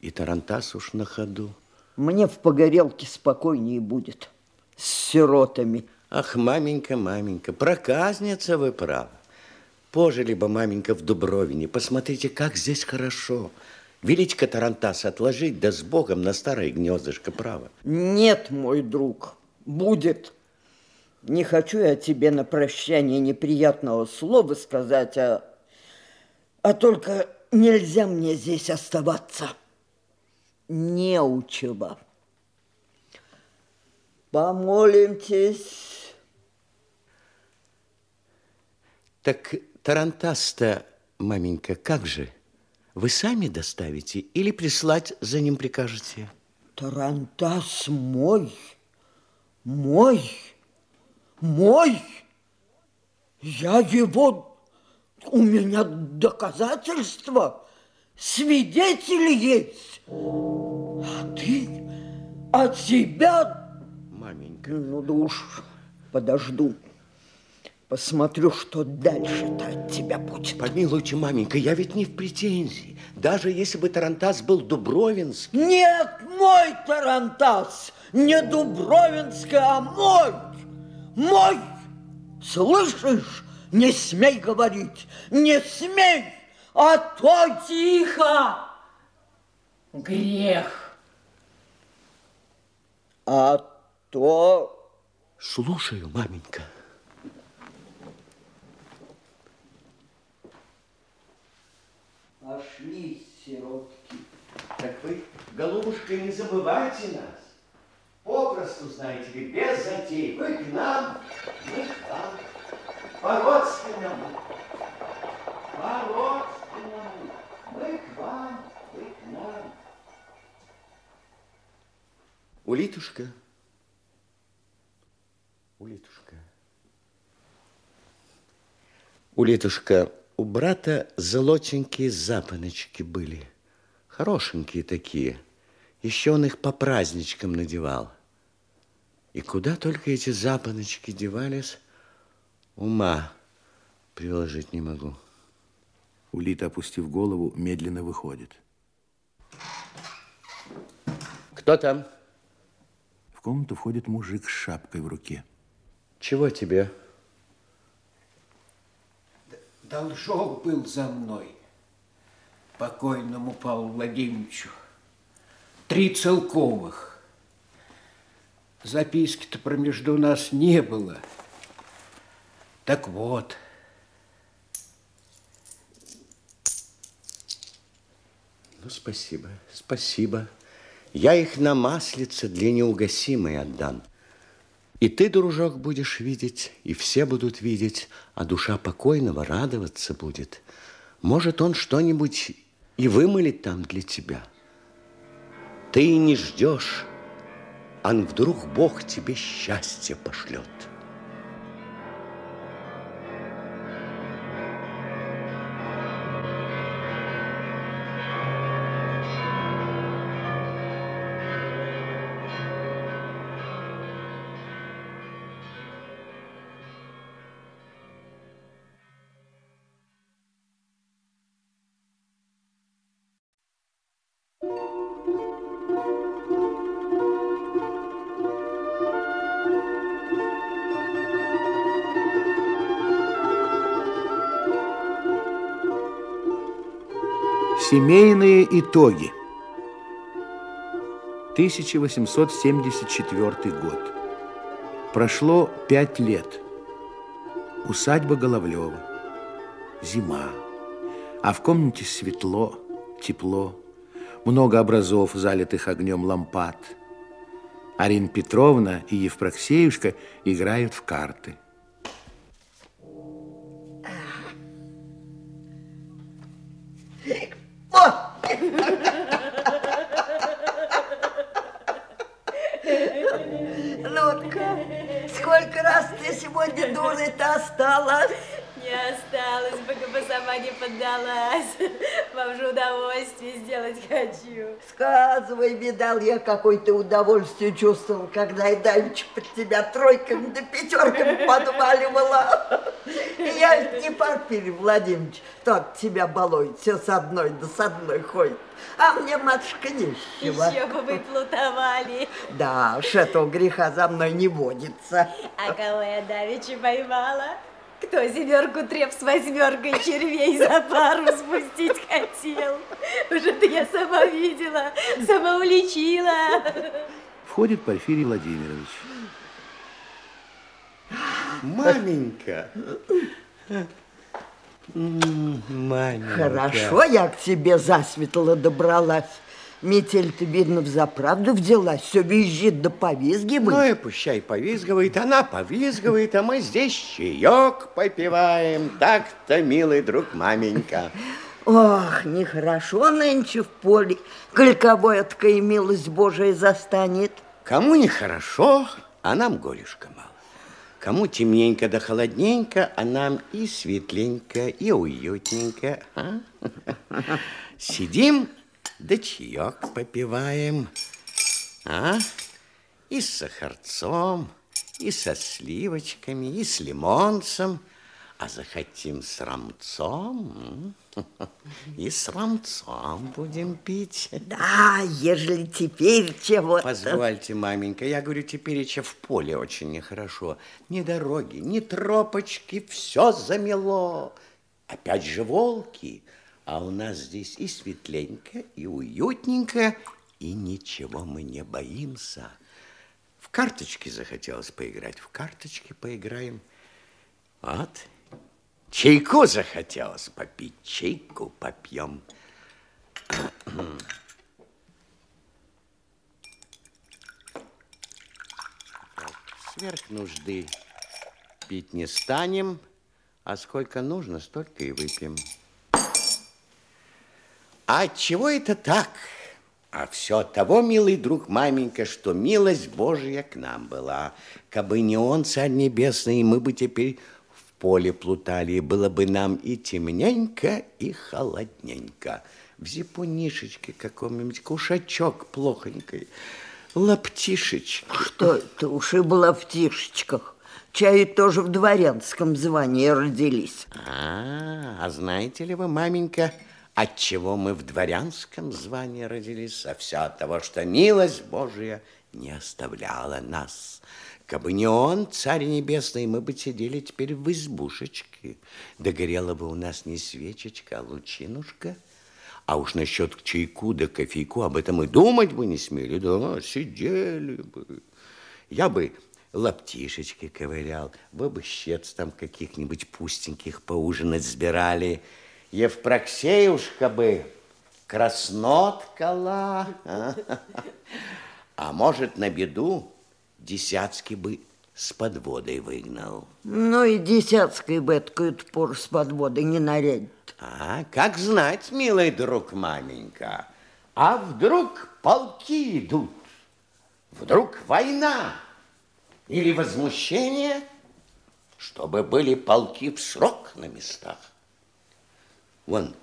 S5: и Тарантас уж на ходу.
S4: Мне в погорелке спокойнее будет. С сиротами.
S5: Ах, маменька, маменька, проказница вы права. Пожили бы, маменька, в Дубровине. Посмотрите, как здесь хорошо. Велите-ка Тарантас отложить, да с Богом на старое гнездышко, право.
S4: Нет, мой друг, будет. Не хочу я тебе на прощание неприятного слова сказать, а, а только нельзя мне здесь оставаться. Неучево. Помолимтесь.
S5: Так Тарантас-то, маменька, как же? Вы сами доставите или прислать за ним прикажете?
S4: Тарантас мой, мой, мой. Я его, у меня доказательства, свидетели есть. А ты от себя...
S5: Маменька.
S4: Ну да уж, подожду. Посмотрю, что дальше-то от тебя будет.
S5: Помилуйте, маменька, я ведь не в претензии. Даже если бы Тарантас был Дубровинский.
S4: Нет, мой Тарантас, не Дубровинский, а мой, мой. Слышишь? Не смей говорить, не смей, а то
S6: Тихо! Грех.
S4: А то...
S5: Слушаю, маменька.
S4: Пошли, сиротки.
S5: Так вы, голубушка, не забывайте нас. Попросту, знаете ли, без затей. Вы к нам, мы к вам. По-родственному. По-родственному. Мы к вам, вы к нам. Улитушка. Улитушка. Улитушка, у брата золотенькие запоночки были. Хорошенькие такие. Еще он их по праздничкам надевал. И куда только эти запоночки девались, ума приложить не могу.
S1: Улита, опустив голову, медленно выходит.
S5: Кто там?
S1: В комнату входит мужик с шапкой в руке.
S5: Чего тебе?
S14: Должок был за мной, покойному Павлу Владимировичу. Три целковых. Записки-то промежду нас не было. Так вот.
S5: Ну, спасибо, спасибо. Я их на маслице для неугасимой отдам. И ты, дружок, будешь видеть, и все будут видеть, а душа покойного радоваться будет. Может, он что-нибудь и вымылит там для тебя. Ты не ждешь, а вдруг Бог тебе счастье пошлет.
S1: Итоги. 1874 год. Прошло пять лет. Усадьба Головлева. Зима. А в комнате светло, тепло. Много образов, залитых огнем лампад. Арина Петровна и Евпроксеюшка играют в карты.
S4: Видал я, какое ты удовольствие чувствовал, когда и давеча под тебя тройками да пятерками подваливала. Я не Порфирий Владимирович, тот тебя балует, все с одной да с одной ходит. А мне, матушка, нищего.
S6: Еще бы вы плутовали.
S4: Да уж, этого греха за мной не водится.
S6: А кого я давеча поймала? Кто семерку треп с восьмеркой червей за пару спустить хотел? Уже-то я сама видела, сама уличила.
S1: Входит Порфирий Владимирович.
S5: Маменька. Маменька.
S4: Хорошо, я к тебе засветло добралась. Метель-то, видно, взаправду взялась, все визжит да повизгивает.
S5: Ну и пущай повизгивает, она повизгивает, а мы здесь чаек попиваем. Так-то, милый друг, маменька.
S4: Ох, нехорошо нынче в поле, коль кого такая милость Божия застанет.
S5: Кому нехорошо, а нам горюшка мало. Кому темненько да холодненько, а нам и светленько, и уютненько. а? [laughs] Сидим, да чаек попиваем. А? И с сахарцом, и со сливочками, и с лимонцем. А захотим с рамцом, [laughs] и с рамцом будем пить.
S4: Да, ежели теперь чего-то...
S5: Позвольте, маменька, я говорю, теперь еще в поле очень нехорошо. Ни дороги, ни тропочки, все замело. Опять же волки. А у нас здесь и светленько, и уютненько, и ничего мы не боимся. В карточки захотелось поиграть, в карточки поиграем. Вот. Чайку захотелось попить, чайку попьем. Сверх нужды пить не станем, а сколько нужно, столько и выпьем. А чего это так? А все от того, милый друг маменька, что милость Божья к нам была. Кабы не он, царь небесный, мы бы теперь в поле плутали, и было бы нам и темненько, и холодненько. В зипунишечке каком-нибудь кушачок плохонькой, лаптишечки.
S4: Что это уж и в тишечках. Чай тоже в дворянском звании родились.
S5: А, а знаете ли вы, маменька, от чего мы в дворянском звании родились? А все от того, что милость Божия не оставляла нас. Кабы не он, царь небесный, мы бы сидели теперь в избушечке. Да горела бы у нас не свечечка, а лучинушка. А уж насчет чайку да кофейку об этом и думать бы не смели. Да, сидели бы. Я бы лаптишечки ковырял, вы бы щец там каких-нибудь пустеньких поужинать сбирали. Евпроксеюшка бы краснот. А, а может, на беду десятки бы с подводой выгнал.
S4: Ну и десятской беткой пору с подводой не нарядит.
S5: А, как знать, милый друг маменька. А вдруг полки идут? Вдруг война? Или возмущение? Чтобы были полки в срок на местах. Вон,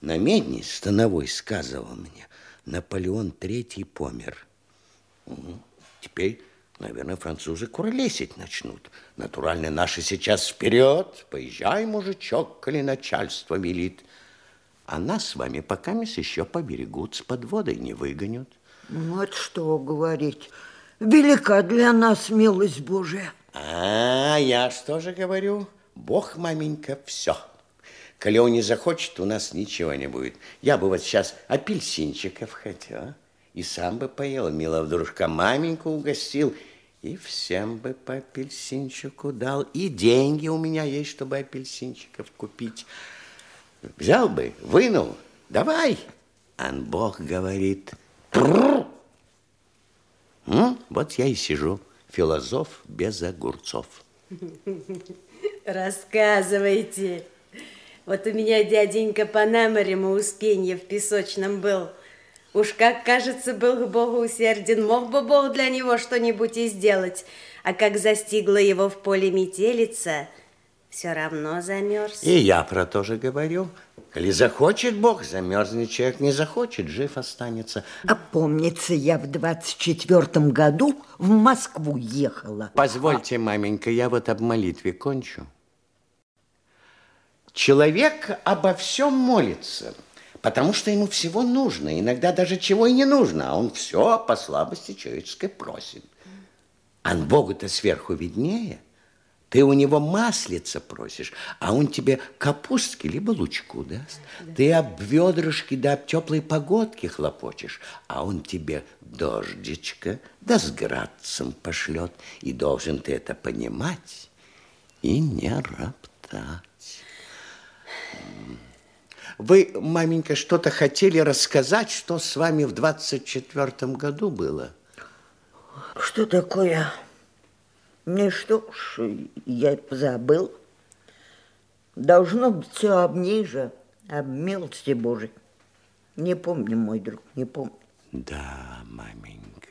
S5: на медне становой сказывал мне, Наполеон Третий помер. Угу. Теперь, наверное, французы куролесить начнут. Натурально наши сейчас вперед. Поезжай, мужичок, коли начальство велит. А нас с вами пока еще поберегут, с подводой не выгонят.
S4: Ну, это что говорить. Велика для нас милость Божия.
S5: А, я что же говорю? Бог, маменька, все. Коли он не захочет, у нас ничего не будет. Я бы вот сейчас апельсинчиков хотел, а? и сам бы поел, мило дружка, маменьку угостил, и всем бы по апельсинчику дал. И деньги у меня есть, чтобы апельсинчиков купить. Взял бы, вынул, давай. А Бог говорит. М? вот я и сижу, философ без огурцов. [laughs]
S6: Рассказывайте. Вот у меня дяденька по наморему Успенье в песочном был. Уж как, кажется, был к Богу усерден, мог бы Бог для него что-нибудь и сделать. А как застигла его в поле метелица, все равно замерз.
S5: И я про то же говорю. Коли захочет Бог, замерзнет человек, не захочет, жив останется.
S4: А помнится, я в 24 году в Москву ехала.
S5: Позвольте, маменька, я вот об молитве кончу. Человек обо всем молится, потому что ему всего нужно, иногда даже чего и не нужно, а он все по слабости человеческой просит. А Богу-то сверху виднее. Ты у него маслица просишь, а он тебе капустки либо лучку даст. Да. Ты об ведрышки да об теплой погодке хлопочешь, а он тебе дождичка да с градцем пошлет. И должен ты это понимать и не роптать. Вы, маменька, что-то хотели рассказать, что с вами в 24 году было?
S4: Что такое? Ну что ж, я забыл. Должно быть все об ней же, об милости Божией. Не помню, мой друг, не помню.
S5: Да, маменька,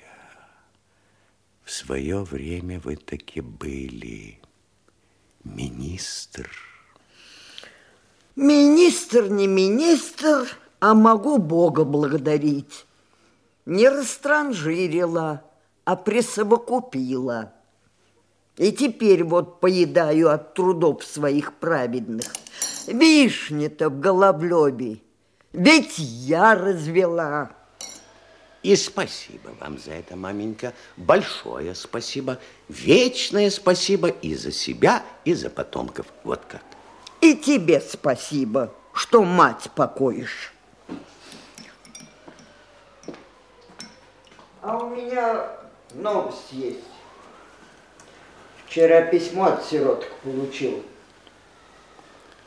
S5: в свое время вы таки были министр.
S4: Министр не министр, а могу Бога благодарить. Не растранжирила, а присовокупила. И теперь вот поедаю от трудов своих праведных. Вишни-то в головлебе, ведь я развела.
S5: И спасибо вам за это, маменька. Большое спасибо. Вечное спасибо и за себя, и за потомков. Вот как.
S4: И тебе спасибо, что мать покоишь. А у меня новость есть. Вчера письмо от сироток получил.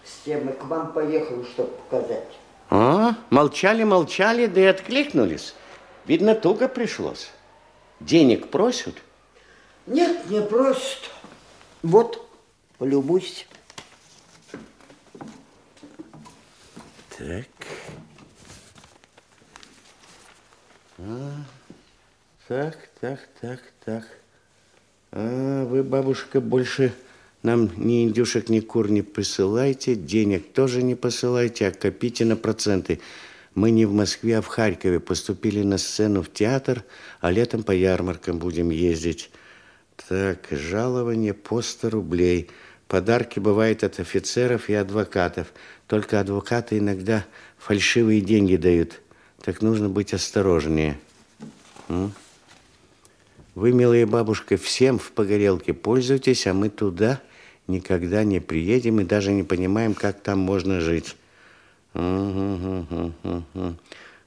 S4: С тем и к вам поехал, чтобы показать.
S5: А, молчали, молчали, да и откликнулись. Видно, туго пришлось. Денег просят?
S4: Нет, не просят. Вот, полюбуйся.
S5: Так. А, так, так, так, так. А, вы, бабушка, больше нам ни индюшек, ни кур не присылайте, денег тоже не посылайте, а копите на проценты. Мы не в Москве, а в Харькове поступили на сцену в театр, а летом по ярмаркам будем ездить. Так, жалование по 100 рублей. Подарки бывают от офицеров и адвокатов. Только адвокаты иногда фальшивые деньги дают. Так нужно быть осторожнее. Вы, милая бабушка, всем в погорелке пользуйтесь, а мы туда никогда не приедем и даже не понимаем, как там можно жить.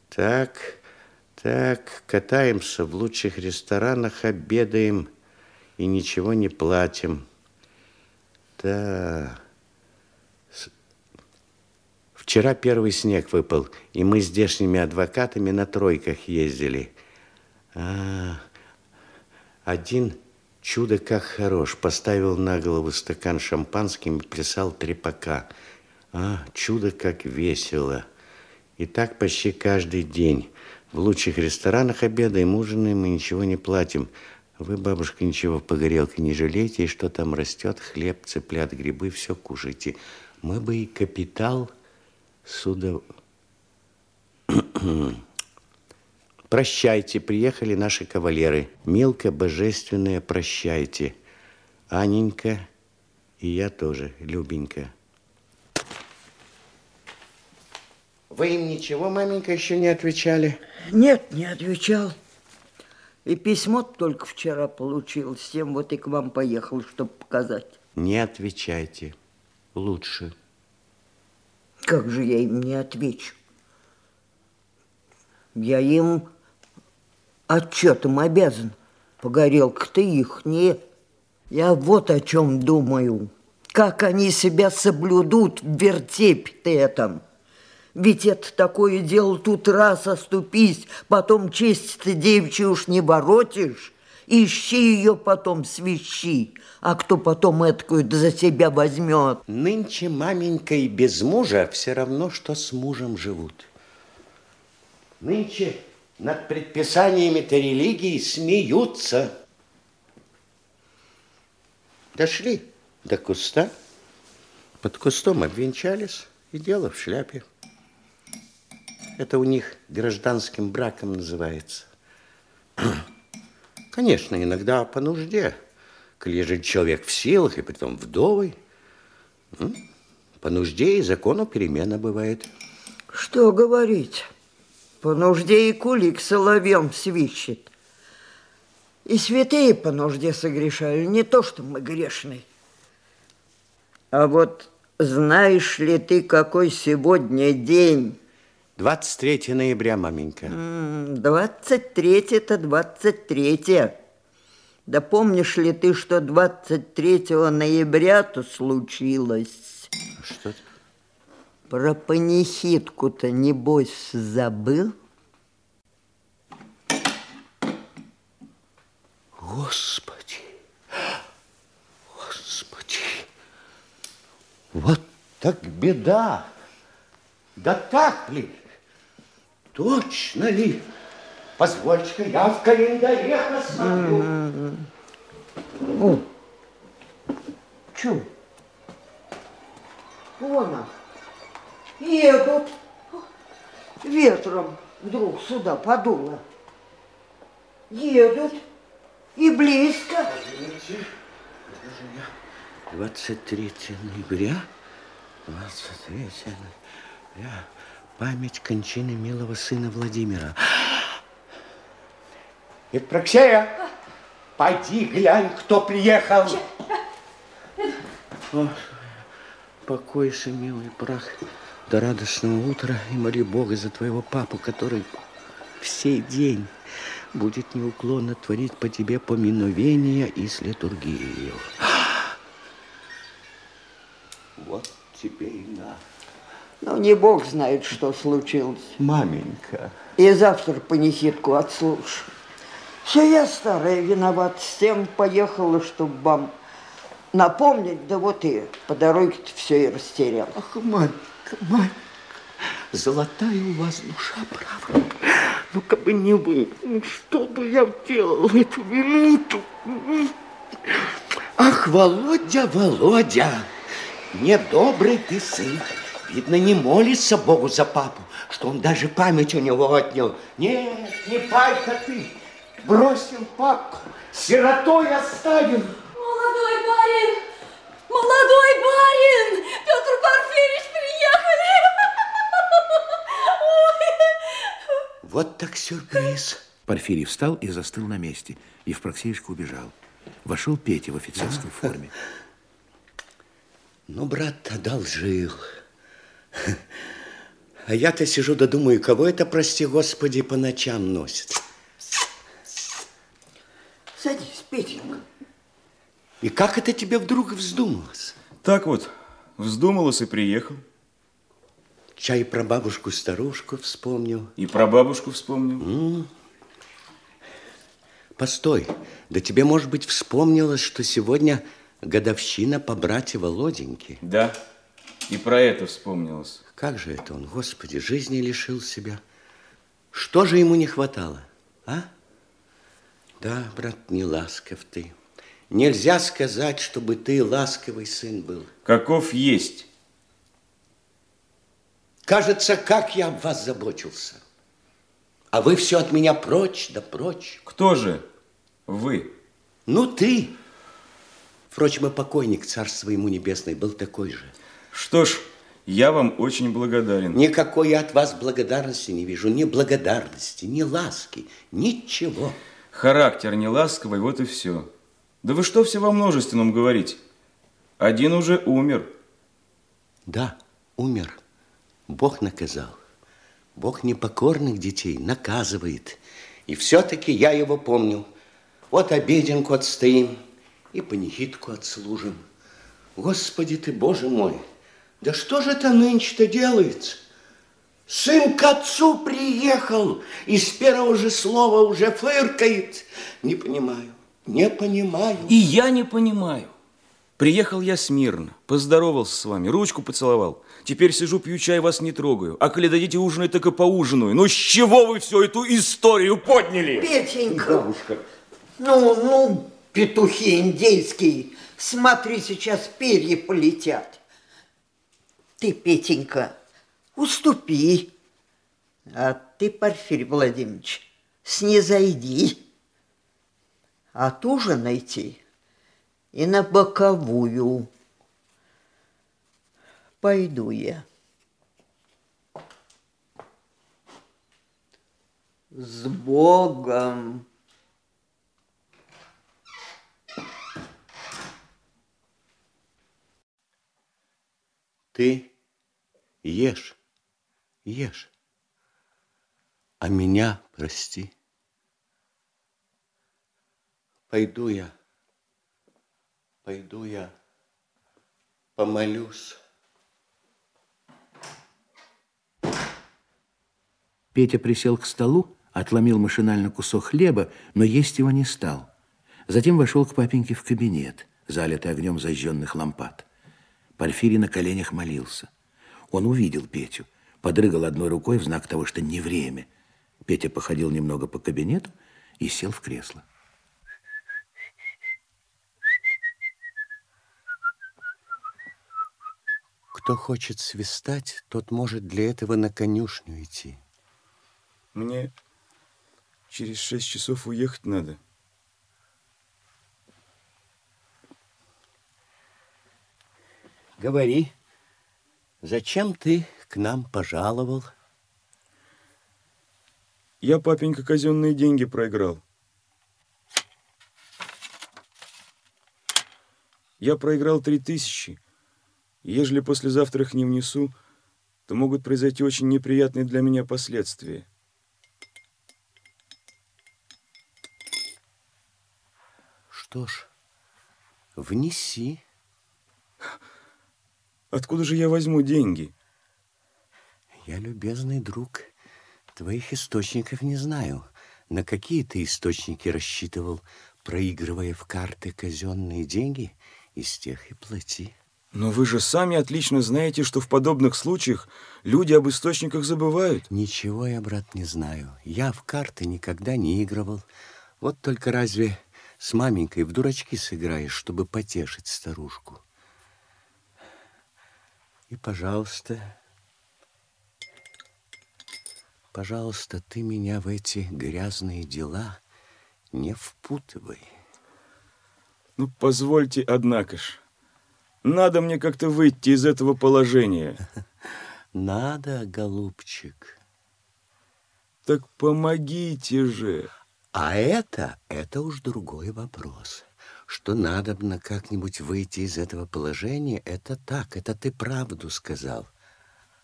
S5: Так, так, катаемся в лучших ресторанах, обедаем и ничего не платим. Да. Вчера первый снег выпал, и мы с здешними адвокатами на тройках ездили. А, один чудо как хорош. Поставил на голову стакан шампанским и плясал трепака. А, чудо как весело. И так почти каждый день. В лучших ресторанах ужинаем и ничего не платим. Вы, бабушка, ничего в погорелке не жалейте, и что там растет, хлеб, цыплят, грибы, все кушайте. Мы бы и капитал сюда... [clears throat] Прощайте, приехали наши кавалеры. Милка божественная, прощайте. Аненька и я тоже, Любенька. Вы им ничего, маменька, еще не отвечали?
S4: Нет, не отвечал. И письмо только вчера получил. С тем вот и к вам поехал, чтобы показать.
S5: Не отвечайте. Лучше.
S4: Как же я им не отвечу? Я им отчетом обязан. Погорелка-то их не. Я вот о чем думаю. Как они себя соблюдут в вертепе этом. Ведь это такое дело, тут раз оступись, потом честь ты девичью уж не воротишь. Ищи ее потом, свищи. А кто потом эткую за себя возьмет?
S5: Нынче маменька и без мужа все равно, что с мужем живут. Нынче над предписаниями-то религии смеются. Дошли до куста, под кустом обвенчались, и дело в шляпе. Это у них гражданским браком называется. Конечно, иногда по нужде, коли же человек в силах, и притом вдовый, по нужде и закону перемена бывает.
S4: Что говорить? По нужде и кулик соловьем свищет. И святые по нужде согрешали, не то, что мы грешные. А вот знаешь ли ты, какой сегодня день?
S5: 23 ноября, маменька.
S4: 23-то 23. Да помнишь ли ты, что 23 ноября-то случилось?
S5: Что это?
S4: Про панихидку-то, небось, забыл?
S5: Господи, Господи, вот так беда. Да так ли? Точно ли? Позвольте-ка, я в календаре посмотрю.
S4: О, чё? Вон она. Едут. Ветром вдруг сюда подуло. Едут. И близко.
S5: Извините, 23 ноября, 23 ноября, память кончины милого сына Владимира. Евпроксея, пойди глянь, кто приехал. О, покойся, милый прах, до радостного утра и моли Бога за твоего папу, который в сей день будет неуклонно творить по тебе поминовения и с литургией. Вот тебе и на.
S4: Ну, не бог знает, что случилось.
S5: Маменька.
S4: И завтра панихидку отслушаю. Все я старая виноват. С тем поехала, чтобы вам напомнить, да вот и по дороге-то все и растерял.
S5: Ах, маменька, маменька, золотая у вас душа, правда. Ну, как бы не вы, ну, что бы я делал эту минуту? Ах, Володя, Володя, недобрый ты сын. Видно, не молится Богу за папу, что он даже память у него отнял. Нет, не пайка ты, бросил папку, сиротой оставил.
S15: Молодой барин! Молодой барин! Петр Порфирич приехали! Ой!
S5: Вот так сюрприз.
S1: Порфирий встал и застыл на месте. Евпроксеюшка убежал. Вошел Петя в офицерской форме.
S5: Ну, брат, одолжил. [laughs] А я-то сижу да думаю, кого это, прости господи, по ночам носит.
S4: Садись, Петенька.
S5: И как это тебе вдруг вздумалось?
S10: Так вот, вздумалось и приехал.
S5: Чай про бабушку-старушку вспомнил.
S10: И про бабушку вспомнил.
S5: М. Постой, да тебе, может быть, вспомнилось, что сегодня годовщина по брате Володеньки.
S10: Да, и про это вспомнилось.
S5: Как же это он, Господи, жизни лишил себя? Что же ему не хватало, а? Да, брат, не ласков ты. Нельзя сказать, чтобы ты ласковый сын был.
S10: Каков есть.
S5: Кажется, как я об вас заботился. А вы все от меня прочь, да прочь.
S10: Кто же вы?
S5: Ну, ты. Впрочем, и покойник, царство ему небесное, был такой же.
S10: Что ж, Я вам очень благодарен.
S5: Никакой я от вас благодарности не вижу. Ни благодарности, ни ласки, ничего.
S10: Характер не ласковый, вот и все. Да вы что все во множественном говорите? Один уже умер.
S5: Да, умер. Бог наказал. Бог непокорных детей наказывает. И все-таки я его помню. Вот обеденку отстоим и панихидку отслужим. Господи ты, Боже мой, да что же это нынче-то делается? Сын к отцу приехал и с первого же слова уже фыркает. Не понимаю, не понимаю.
S10: И я не понимаю. Приехал я смирно, поздоровался с вами, ручку поцеловал. Теперь сижу, пью чай, вас не трогаю. А коли дадите ужинать, так и поужинаю. Ну с чего вы всю эту историю подняли?
S16: Петенька.
S5: Бабушка.
S16: Ну, ну, петухи индейские, смотри, сейчас перья полетят. Ты, Петенька, уступи. А ты, Порфирий Владимирович, снизойди. Отужинайте и на боковую. Пойду я. С Богом!
S5: Ты ешь, ешь, а меня прости. Пойду я, пойду я, помолюсь.
S1: Петя присел к столу, отломил машинально кусок хлеба, но есть его не стал. Затем вошел к папеньке в кабинет, залитый огнем зажженных лампад. Порфирий на коленях молился. Он увидел Петю, подрыгал одной рукой в знак того, что не время. Петя походил немного по кабинету и сел в кресло.
S5: Кто хочет свистать, тот может для этого на конюшню идти.
S10: Мне через шесть часов уехать надо.
S5: Говори, зачем ты к нам пожаловал?
S10: Я, папенька, казенные деньги проиграл. Я проиграл три тысячи. Ежели послезавтра их не внесу, то могут произойти очень неприятные для меня последствия.
S5: Что ж, внеси. [laughs]
S10: Откуда же я возьму деньги?
S5: Я, любезный друг, твоих источников не знаю. На какие ты источники рассчитывал, проигрывая в карты казенные деньги? Из тех и плати.
S10: Но вы же сами отлично знаете, что в подобных случаях люди об источниках забывают.
S5: Ничего я, брат, не знаю. Я в карты никогда не игрывал. Вот только разве с маменькой в дурачки сыграешь, чтобы потешить старушку? И, пожалуйста, пожалуйста, ты меня в эти грязные дела не впутывай.
S10: Ну, позвольте, однако ж. Надо мне как-то выйти из этого положения. [laughs]
S5: Надо, голубчик.
S10: Так помогите же.
S5: А это, это уж другой вопрос. Что надо бы как-нибудь выйти из этого положения, это так, это ты правду сказал.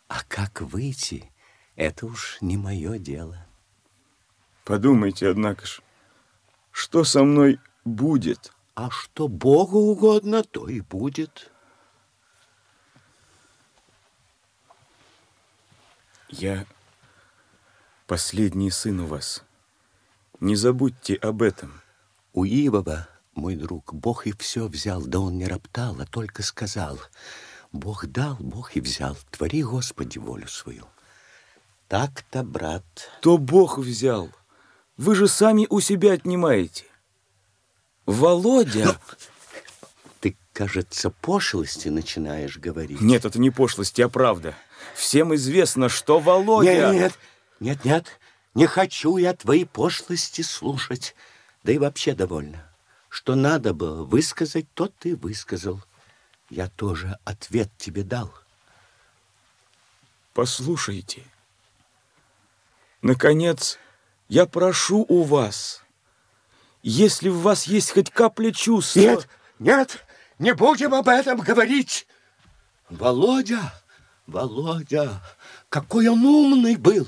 S5: А как выйти, это уж не мое дело.
S10: Подумайте, однако ж, что со мной будет?
S5: А что Богу угодно, то и будет.
S10: Я последний сын у вас. Не забудьте об этом.
S5: У Ивова, мой друг, Бог и все взял, да он не роптал, а только сказал, Бог дал, Бог и взял, твори, Господи, волю свою. Так-то, брат.
S10: То Бог взял. Вы же сами у себя отнимаете. Володя... Но...
S5: Ты, кажется, пошлости начинаешь говорить.
S10: Нет, это не пошлости, а правда. Всем известно, что Володя...
S5: Нет, нет, нет, нет, не хочу я твои пошлости слушать. Да и вообще довольно. Что надо было высказать, то ты высказал. Я тоже ответ тебе дал.
S10: Послушайте. Наконец, я прошу у вас, если в вас есть хоть капля чувства...
S13: Нет, нет, не будем об этом говорить.
S5: Володя, Володя, какой он умный был.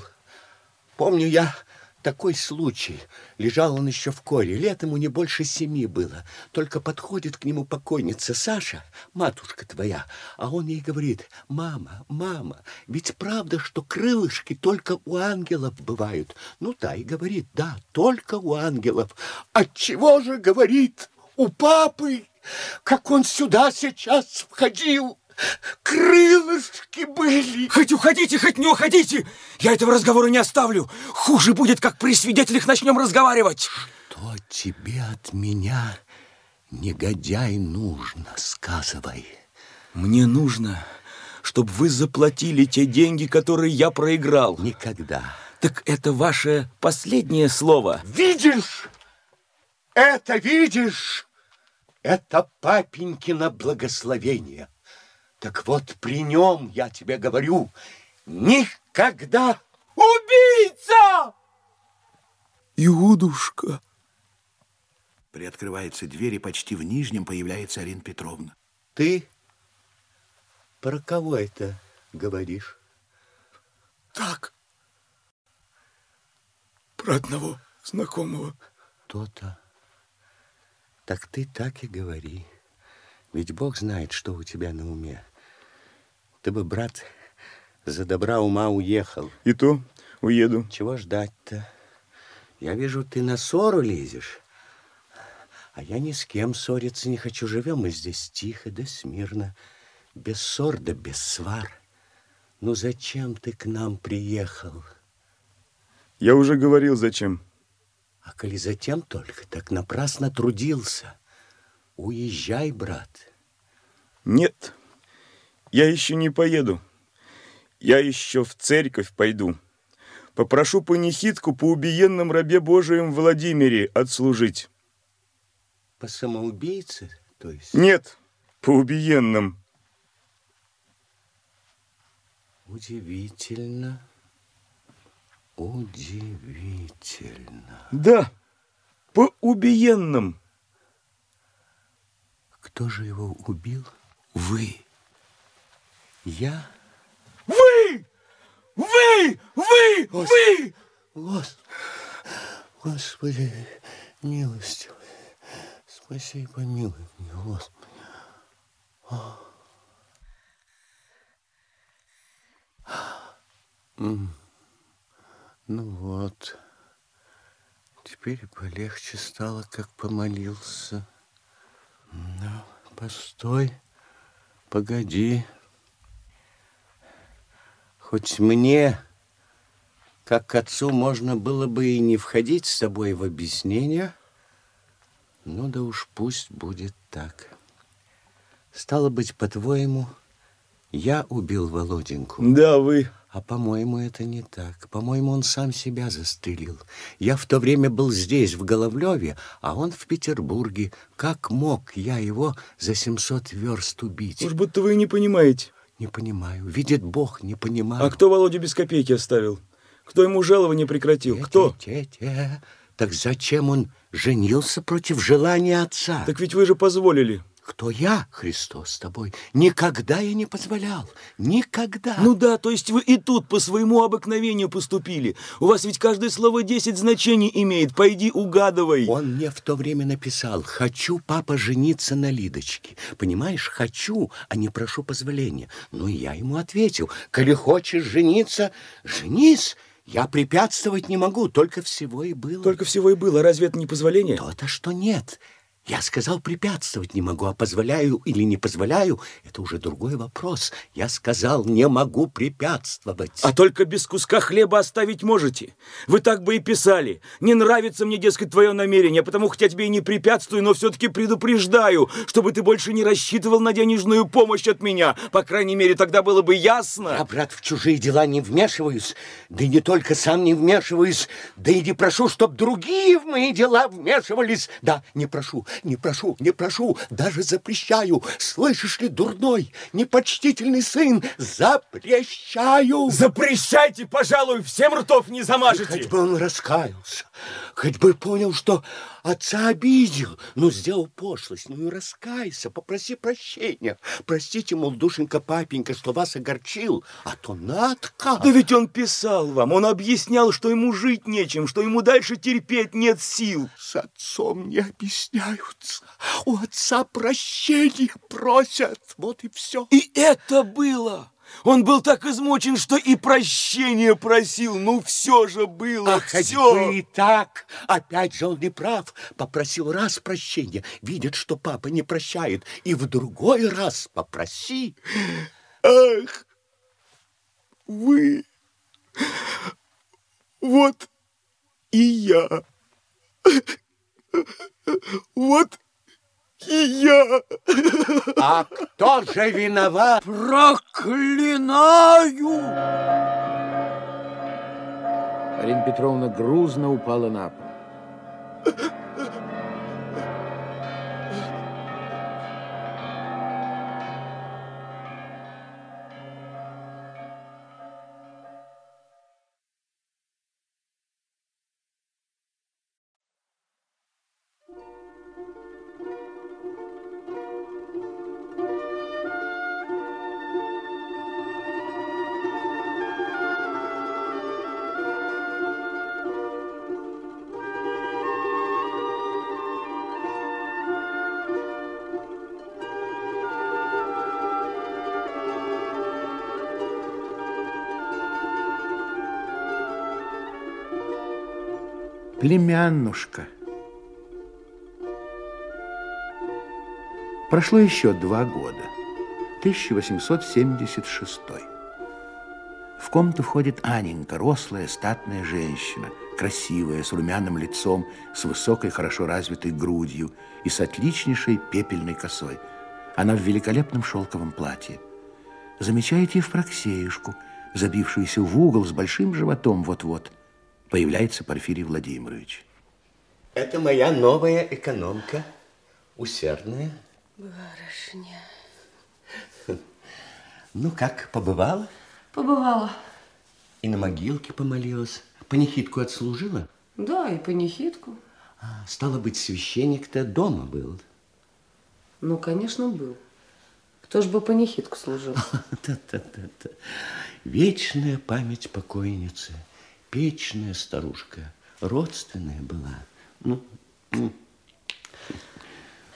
S5: Помню я такой случай. Лежал он еще в коре. Лет ему не больше семи было. Только подходит к нему покойница Саша, матушка твоя, а он ей говорит, мама, мама, ведь правда, что крылышки только у ангелов бывают? Ну да, и говорит, да, только у ангелов. Отчего же, говорит, у папы, как он сюда сейчас входил, крылышки были.
S10: Хоть уходите, хоть не уходите. Я этого разговора не оставлю. Хуже будет, как при свидетелях начнем разговаривать.
S5: Что тебе от меня, негодяй, нужно, сказывай.
S10: Мне нужно, чтобы вы заплатили те деньги, которые я проиграл.
S5: Никогда.
S10: Так это ваше последнее слово.
S5: Видишь? Это видишь? Это папенькино благословение. Так вот, при нем, я тебе говорю, никогда... Убийца!
S10: Иудушка.
S1: Приоткрывается дверь, и почти в нижнем появляется Арина Петровна.
S5: Ты про кого это говоришь?
S10: Так. Про одного знакомого.
S5: То-то. Так ты так и говори. Ведь Бог знает, что у тебя на уме. Ты бы, брат, за добра ума уехал.
S10: И то уеду.
S5: Чего ждать-то? Я вижу, ты на ссору лезешь. А я ни с кем ссориться не хочу. Живем мы здесь тихо да смирно. Без ссор да без свар. Ну зачем ты к нам приехал?
S10: Я уже говорил, зачем.
S5: А коли затем только, так напрасно трудился. Уезжай, брат.
S10: Нет, я еще не поеду. Я еще в церковь пойду. Попрошу панихидку по убиенным рабе Божием Владимире отслужить.
S5: По самоубийце, то есть?
S10: Нет, по убиенным.
S5: Удивительно. Удивительно.
S10: Да, по убиенным.
S5: Кто же его убил?
S10: Вы.
S5: Я?
S10: Вы! Вы! Вы!
S5: Гос...
S10: Вы!
S5: Гос... Господи, милостивый, спаси и помилуй меня, Господи. О. Ну вот, теперь полегче стало, как помолился. Ну, постой, погоди. Хоть мне, как к отцу, можно было бы и не входить с тобой в объяснение, ну да уж пусть будет так. Стало быть, по-твоему, я убил Володеньку?
S10: Да, вы.
S5: А по-моему, это не так. По-моему, он сам себя застрелил. Я в то время был здесь, в Головлеве, а он в Петербурге. Как мог я его за 700 верст убить?
S10: Уж будто вы не понимаете.
S5: Не понимаю. Видит Бог, не понимаю.
S10: А кто Володю без копейки оставил? Кто ему жалование прекратил?
S5: Те,
S10: кто?
S5: Те, те. Так зачем он женился против желания отца?
S10: Так ведь вы же позволили.
S5: Кто я, Христос, с тобой? Никогда я не позволял. Никогда.
S10: Ну да, то есть вы и тут по своему обыкновению поступили. У вас ведь каждое слово десять значений имеет. Пойди угадывай.
S5: Он мне в то время написал, хочу, папа, жениться на Лидочке. Понимаешь, хочу, а не прошу позволения. Ну, я ему ответил, коли хочешь жениться, женись. Я препятствовать не могу, только всего и было.
S10: Только всего и было. Разве это не позволение?
S5: То-то, что нет. Я сказал, препятствовать не могу, а позволяю или не позволяю, это уже другой вопрос. Я сказал, не могу препятствовать.
S10: А только без куска хлеба оставить можете. Вы так бы и писали. Не нравится мне, дескать, твое намерение, потому хотя тебе и не препятствую, но все-таки предупреждаю, чтобы ты больше не рассчитывал на денежную помощь от меня. По крайней мере, тогда было бы ясно.
S5: Я, брат, в чужие дела не вмешиваюсь, да и не только сам не вмешиваюсь, да и не прошу, чтоб другие в мои дела вмешивались. Да, не прошу.
S13: Не прошу, не прошу, даже запрещаю. Слышишь ли, дурной, непочтительный сын, запрещаю.
S10: Запрещайте, пожалуй, всем ртов не замажете.
S13: Хоть бы он раскаялся, хоть бы понял, что отца обидел, ну, сделал пошлость, ну и раскайся, попроси прощения. Простите, мол, душенька, папенька, что вас огорчил, а то Надка...
S10: Да ведь он писал вам, он объяснял, что ему жить нечем, что ему дальше терпеть нет сил.
S13: С отцом не объясняются, у отца прощения просят, вот и все.
S10: И это было... Он был так измучен, что и прощения просил. Ну, все же было,
S13: а
S10: все.
S13: бы и так. Опять же он не прав. Попросил раз прощения. Видит, что папа не прощает. И в другой раз попроси.
S10: Ах, вы... Вот и я. Вот и я.
S13: А кто же виноват?
S14: Проклинаю!
S1: Арина Петровна грузно упала на пол. Племяннушка. Прошло еще два года. 1876. В комнату входит Аненька, рослая, статная женщина, красивая, с румяным лицом, с высокой, хорошо развитой грудью и с отличнейшей пепельной косой. Она в великолепном шелковом платье. Замечаете Евпроксеюшку, забившуюся в угол с большим животом вот-вот – Появляется Порфирий Владимирович.
S5: Это моя новая экономка, усердная.
S6: Барышня.
S5: Ну как, побывала?
S6: Побывала.
S5: И на могилке помолилась. Панихидку отслужила?
S6: Да, и панихидку.
S5: А, стало быть, священник-то дома был.
S6: Ну, конечно, был. Кто ж бы панихидку служил? [laughs]
S5: Та-та-та-та. Вечная память покойницы – печная старушка, родственная была. Ну, ну.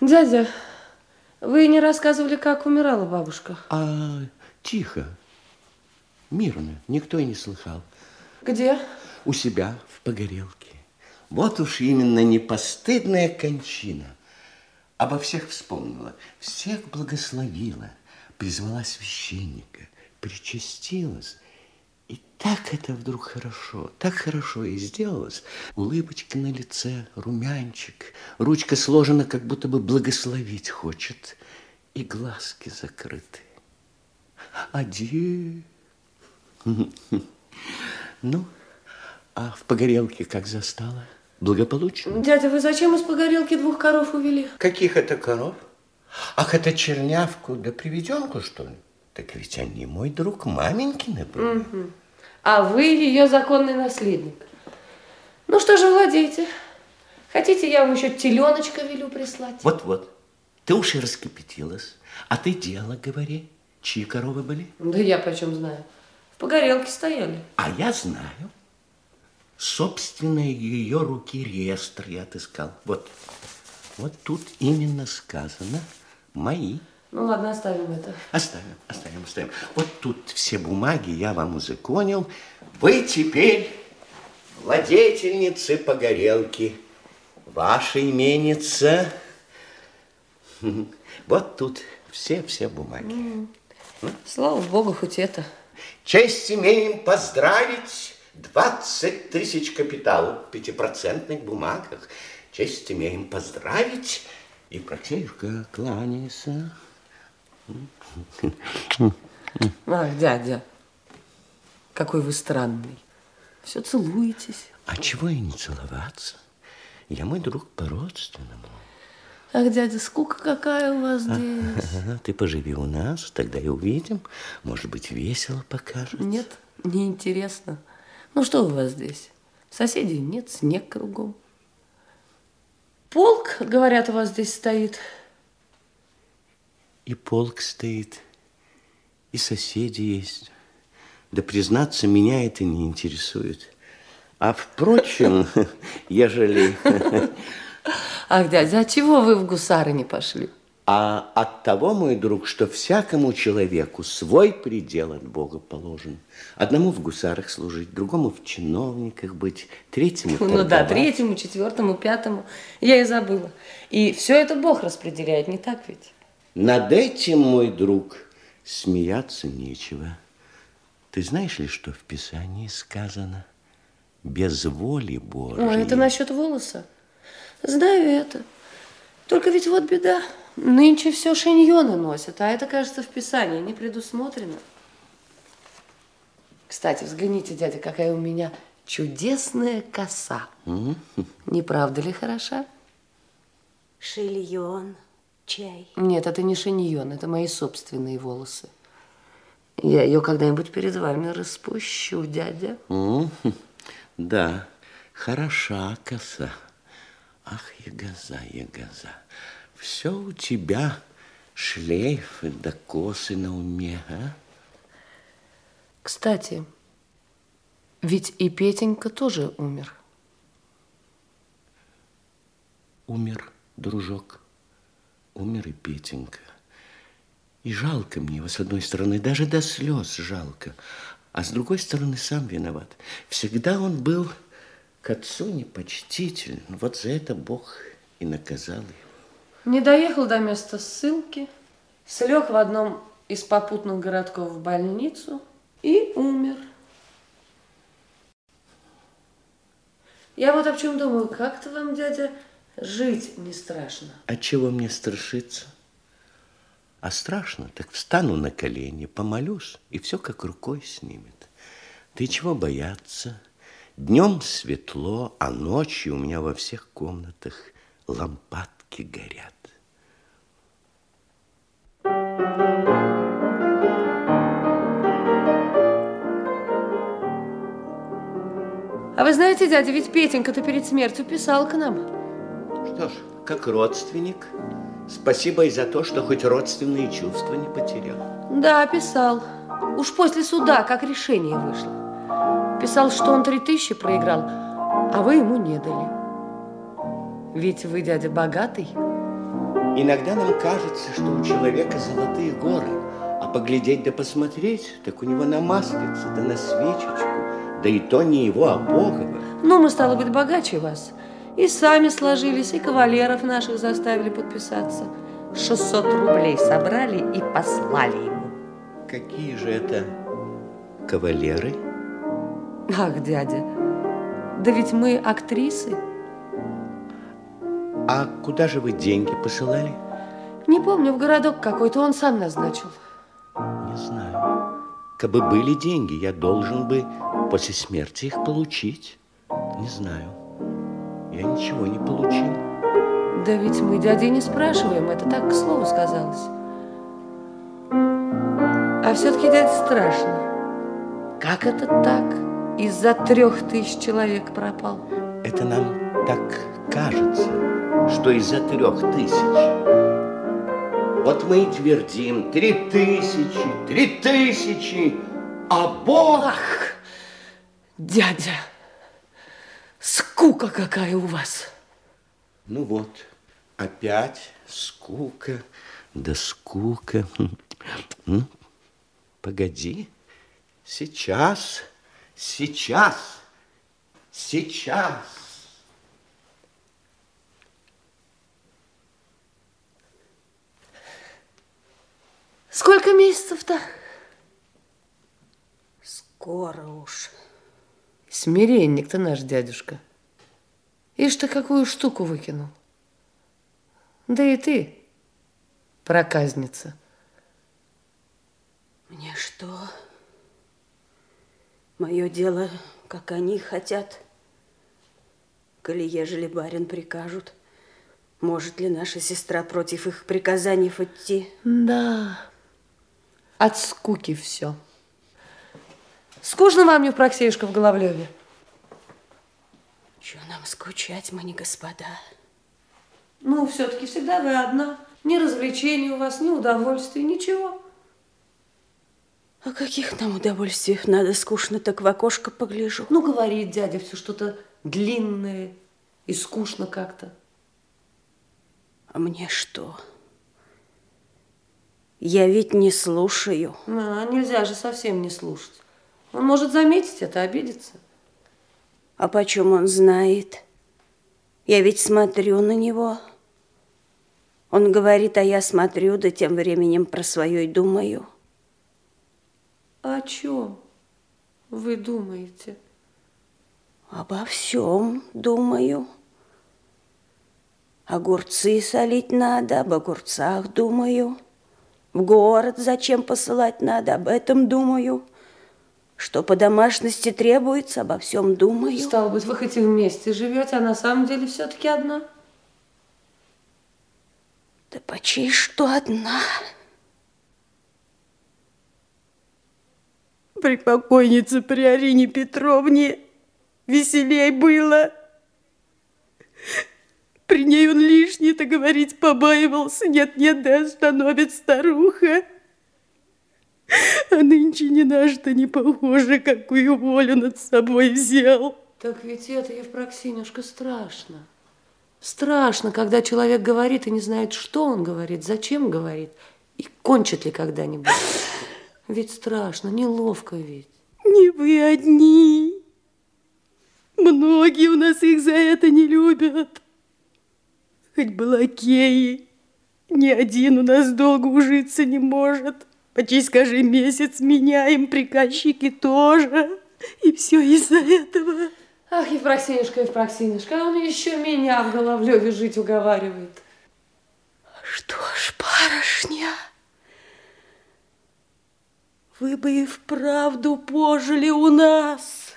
S6: Дядя, вы не рассказывали, как умирала бабушка?
S5: А, тихо, мирно, никто и не слыхал.
S6: Где?
S5: У себя, в погорелке. Вот уж именно не постыдная кончина. Обо всех вспомнила, всех благословила, призвала священника, причастилась, так это вдруг хорошо, так хорошо и сделалось. Улыбочка на лице, румянчик, ручка сложена, как будто бы благословить хочет, и глазки закрыты. Адье. Ну, а в погорелке как застала? Благополучно?
S6: Дядя, вы зачем из погорелки двух коров увели?
S5: Каких это коров? Ах, это чернявку да приведенку, что ли? Так ведь они мой друг маменькины были.
S6: Угу. А вы ее законный наследник. Ну что же, владейте. Хотите, я вам еще теленочка велю прислать?
S5: Вот-вот. Ты уж и раскипятилась. А ты дело говори. Чьи коровы были?
S6: Да я почем знаю. В погорелке стояли.
S5: А я знаю. Собственные ее руки реестр я отыскал. Вот. Вот тут именно сказано «мои».
S6: Ну ладно, оставим это.
S5: Оставим, оставим, оставим. Вот тут все бумаги я вам узаконил. Вы теперь владетельницы погорелки. Ваша именица. [laughs] Вот тут все-все бумаги. Mm.
S6: Слава богу, хоть это.
S5: Честь имеем поздравить 20 тысяч капиталов в пятипроцентных бумагах. Честь имеем поздравить. И Проксеюшка кланяется.
S6: Ах, дядя, какой вы странный. Все целуетесь.
S5: А чего и не целоваться? Я мой друг по-родственному.
S17: Ах, дядя, скука какая у вас здесь.
S5: Ага, Ты поживи у нас, тогда и увидим. Может быть, весело покажет.
S17: Нет, неинтересно. Ну, что у вас здесь? Соседей нет, снег кругом. Полк, говорят, у вас здесь стоит.
S5: И полк стоит, и соседи есть. Да, признаться, меня это не интересует. А впрочем, [laughs] ежели...
S17: Ах, дядя, а чего вы в гусары не пошли?
S5: А от того, мой друг, что всякому человеку свой предел от Бога положен. Одному в гусарах служить, другому в чиновниках быть, третьему
S17: Ну да, третьему, четвертому, пятому. Я и забыла. И все это Бог распределяет, не так ведь?
S5: Над этим, мой друг, смеяться нечего. Ты знаешь ли, что в Писании сказано? Без воли Божьей.
S17: Ой, это насчет волоса. Знаю это. Только ведь вот беда. Нынче все шиньоны носят, а это, кажется, в Писании не предусмотрено. Кстати, взгляните, дядя, какая у меня чудесная коса.
S5: М?
S17: Не правда ли хороша?
S6: Шильон, чай.
S17: Нет, это не шиньон, это мои собственные волосы. Я ее когда-нибудь перед вами распущу, дядя.
S5: М? Да, хороша коса. Ах, ягоза, ягоза, все у тебя шлейфы да косы на уме, а?
S17: Кстати, ведь и Петенька тоже умер.
S5: Умер, дружок, умер и Петенька. И жалко мне его, с одной стороны, даже до слез жалко, а с другой стороны, сам виноват. Всегда он был к отцу непочтителен. Вот за это Бог и наказал его.
S17: Не доехал до места ссылки, слег в одном из попутных городков в больницу и умер. Я вот об чем думаю, как-то вам, дядя, жить не страшно.
S5: А чего мне страшиться? А страшно, так встану на колени, помолюсь, и все как рукой снимет. Ты чего бояться? Днем светло, а ночью у меня во всех комнатах лампадки горят.
S17: А вы знаете, дядя, ведь Петенька-то перед смертью писал к нам.
S5: Что ж, как родственник, спасибо и за то, что хоть родственные чувства не потерял.
S17: Да, писал. Уж после суда, как решение вышло. Писал, что он три тысячи проиграл, а вы ему не дали. Ведь вы, дядя, богатый.
S5: Иногда нам кажется, что у человека золотые горы, а поглядеть да посмотреть, так у него на маслице, да на свечечку, да и то не его, а Богова.
S17: Ну, мы, стало быть, богаче вас. И сами сложились, и кавалеров наших заставили подписаться. 600 рублей собрали и послали ему.
S5: Какие же это кавалеры?
S17: Ах, дядя, да ведь мы актрисы.
S5: А куда же вы деньги посылали?
S17: Не помню, в городок какой-то он сам назначил.
S5: Не знаю. Кабы были деньги, я должен бы после смерти их получить. Не знаю. Я ничего не получил.
S17: Да ведь мы дяди не спрашиваем, это так к слову сказалось. А все-таки, дядя, страшно. Как это так? Из-за трех тысяч человек пропал.
S5: Это нам так кажется, что из-за трех тысяч. Вот мы и твердим, три тысячи, три тысячи, а Бог...
S17: Ах, дядя, скука какая у вас.
S5: Ну вот, опять скука, да скука. Погоди, сейчас, сейчас, сейчас.
S17: Сколько месяцев-то?
S6: Скоро уж.
S17: Смиренник ты наш дядюшка. Ишь ты какую штуку выкинул. Да и ты, проказница.
S6: Мне что? Мое дело, как они хотят. Коли ежели барин прикажут, Может ли наша сестра против их приказаний идти?
S17: Да, от скуки все. Скучно вам, Евпроксеюшка, в Головлеве?
S6: Чего нам скучать, мы не господа.
S17: Ну, все-таки всегда вы одна. Ни развлечений у вас, ни удовольствий, ничего.
S6: О каких нам удовольствиях надо скучно, так в окошко погляжу.
S17: Ну, говорит дядя все что-то длинное и скучно как-то.
S6: А мне что? Я ведь не слушаю.
S17: А, нельзя же совсем не слушать. Он может заметить это, обидеться.
S6: А почем он знает? Я ведь смотрю на него. Он говорит, а я смотрю, да тем временем про свое и думаю.
S17: О чем вы думаете?
S6: Обо всем думаю. Огурцы солить надо, об огурцах думаю. В город зачем посылать надо, об этом думаю. Что по домашности требуется, обо всем думаю.
S17: Стало быть, вы хоть и вместе живете, а на самом деле все-таки одна?
S6: Да почей что одна? При покойнице, при Арине Петровне веселей было. При ней он лишнее-то говорить побаивался. Нет-нет, да остановит старуха. А нынче ни на что не похоже, какую волю над собой взял.
S17: Так ведь это, Евпроксинюшка, страшно. Страшно, когда человек говорит и не знает, что он говорит, зачем говорит, и кончит ли когда-нибудь. Ведь страшно, неловко ведь.
S6: Не вы одни. Многие у нас их за это не любят. Хоть бы лакеи. Ни один у нас долго ужиться не может. Почти, скажи, месяц меняем, приказчики тоже. И все из-за этого.
S17: Ах, Евпроксинюшка, Евпроксинюшка, он еще меня в Головлеве жить уговаривает.
S6: Что ж, барышня, вы бы и вправду пожили у нас.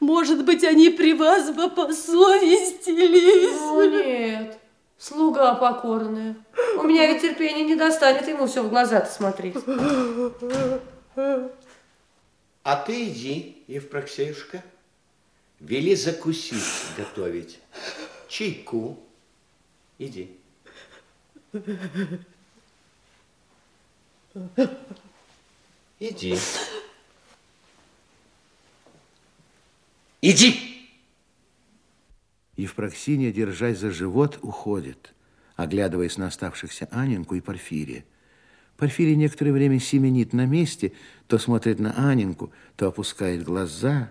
S6: Может быть, они при вас бы посовестились.
S17: Ну, нет, слуга покорная. У меня ведь терпения не достанет ему все в глаза-то смотреть.
S5: А ты иди, Евпроксеюшка. Вели закусить готовить. Чайку. Иди. Иди. Иди!
S1: Евпроксиния, держась за живот, уходит, оглядываясь на оставшихся Анинку и Порфирия. Порфирий некоторое время семенит на месте, то смотрит на Анинку, то опускает глаза.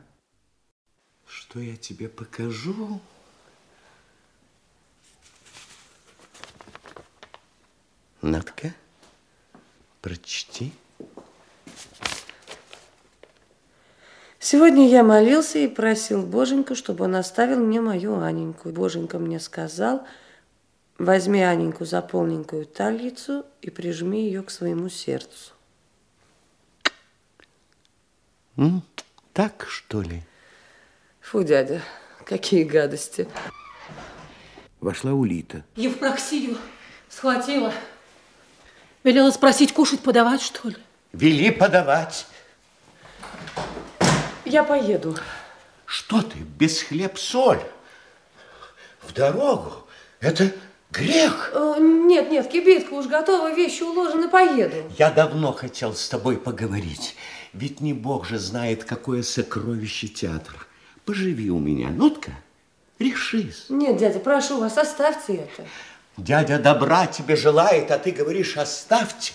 S5: Что я тебе покажу? Натка, прочти.
S17: Сегодня я молился и просил Боженька, чтобы он оставил мне мою Аненьку. Боженька мне сказал, возьми Аненьку за полненькую талицу и прижми ее к своему сердцу.
S5: М? Так, что ли?
S17: Фу, дядя, какие гадости.
S1: Вошла Улита.
S8: Евпроксию схватила. Велела спросить, кушать подавать, что ли?
S5: Вели подавать.
S17: Я поеду.
S5: Что ты, без хлеб-соль? В дорогу? Это грех.
S17: Э, Нет, нет, кибитка уж готова, вещи уложены, поеду.
S5: Я давно хотел с тобой поговорить. Ведь не Бог же знает, какое сокровище театр. Поживи у меня, нотка, решись.
S17: Нет, дядя, прошу вас, оставьте это.
S5: Дядя добра тебе желает, а ты говоришь, оставьте.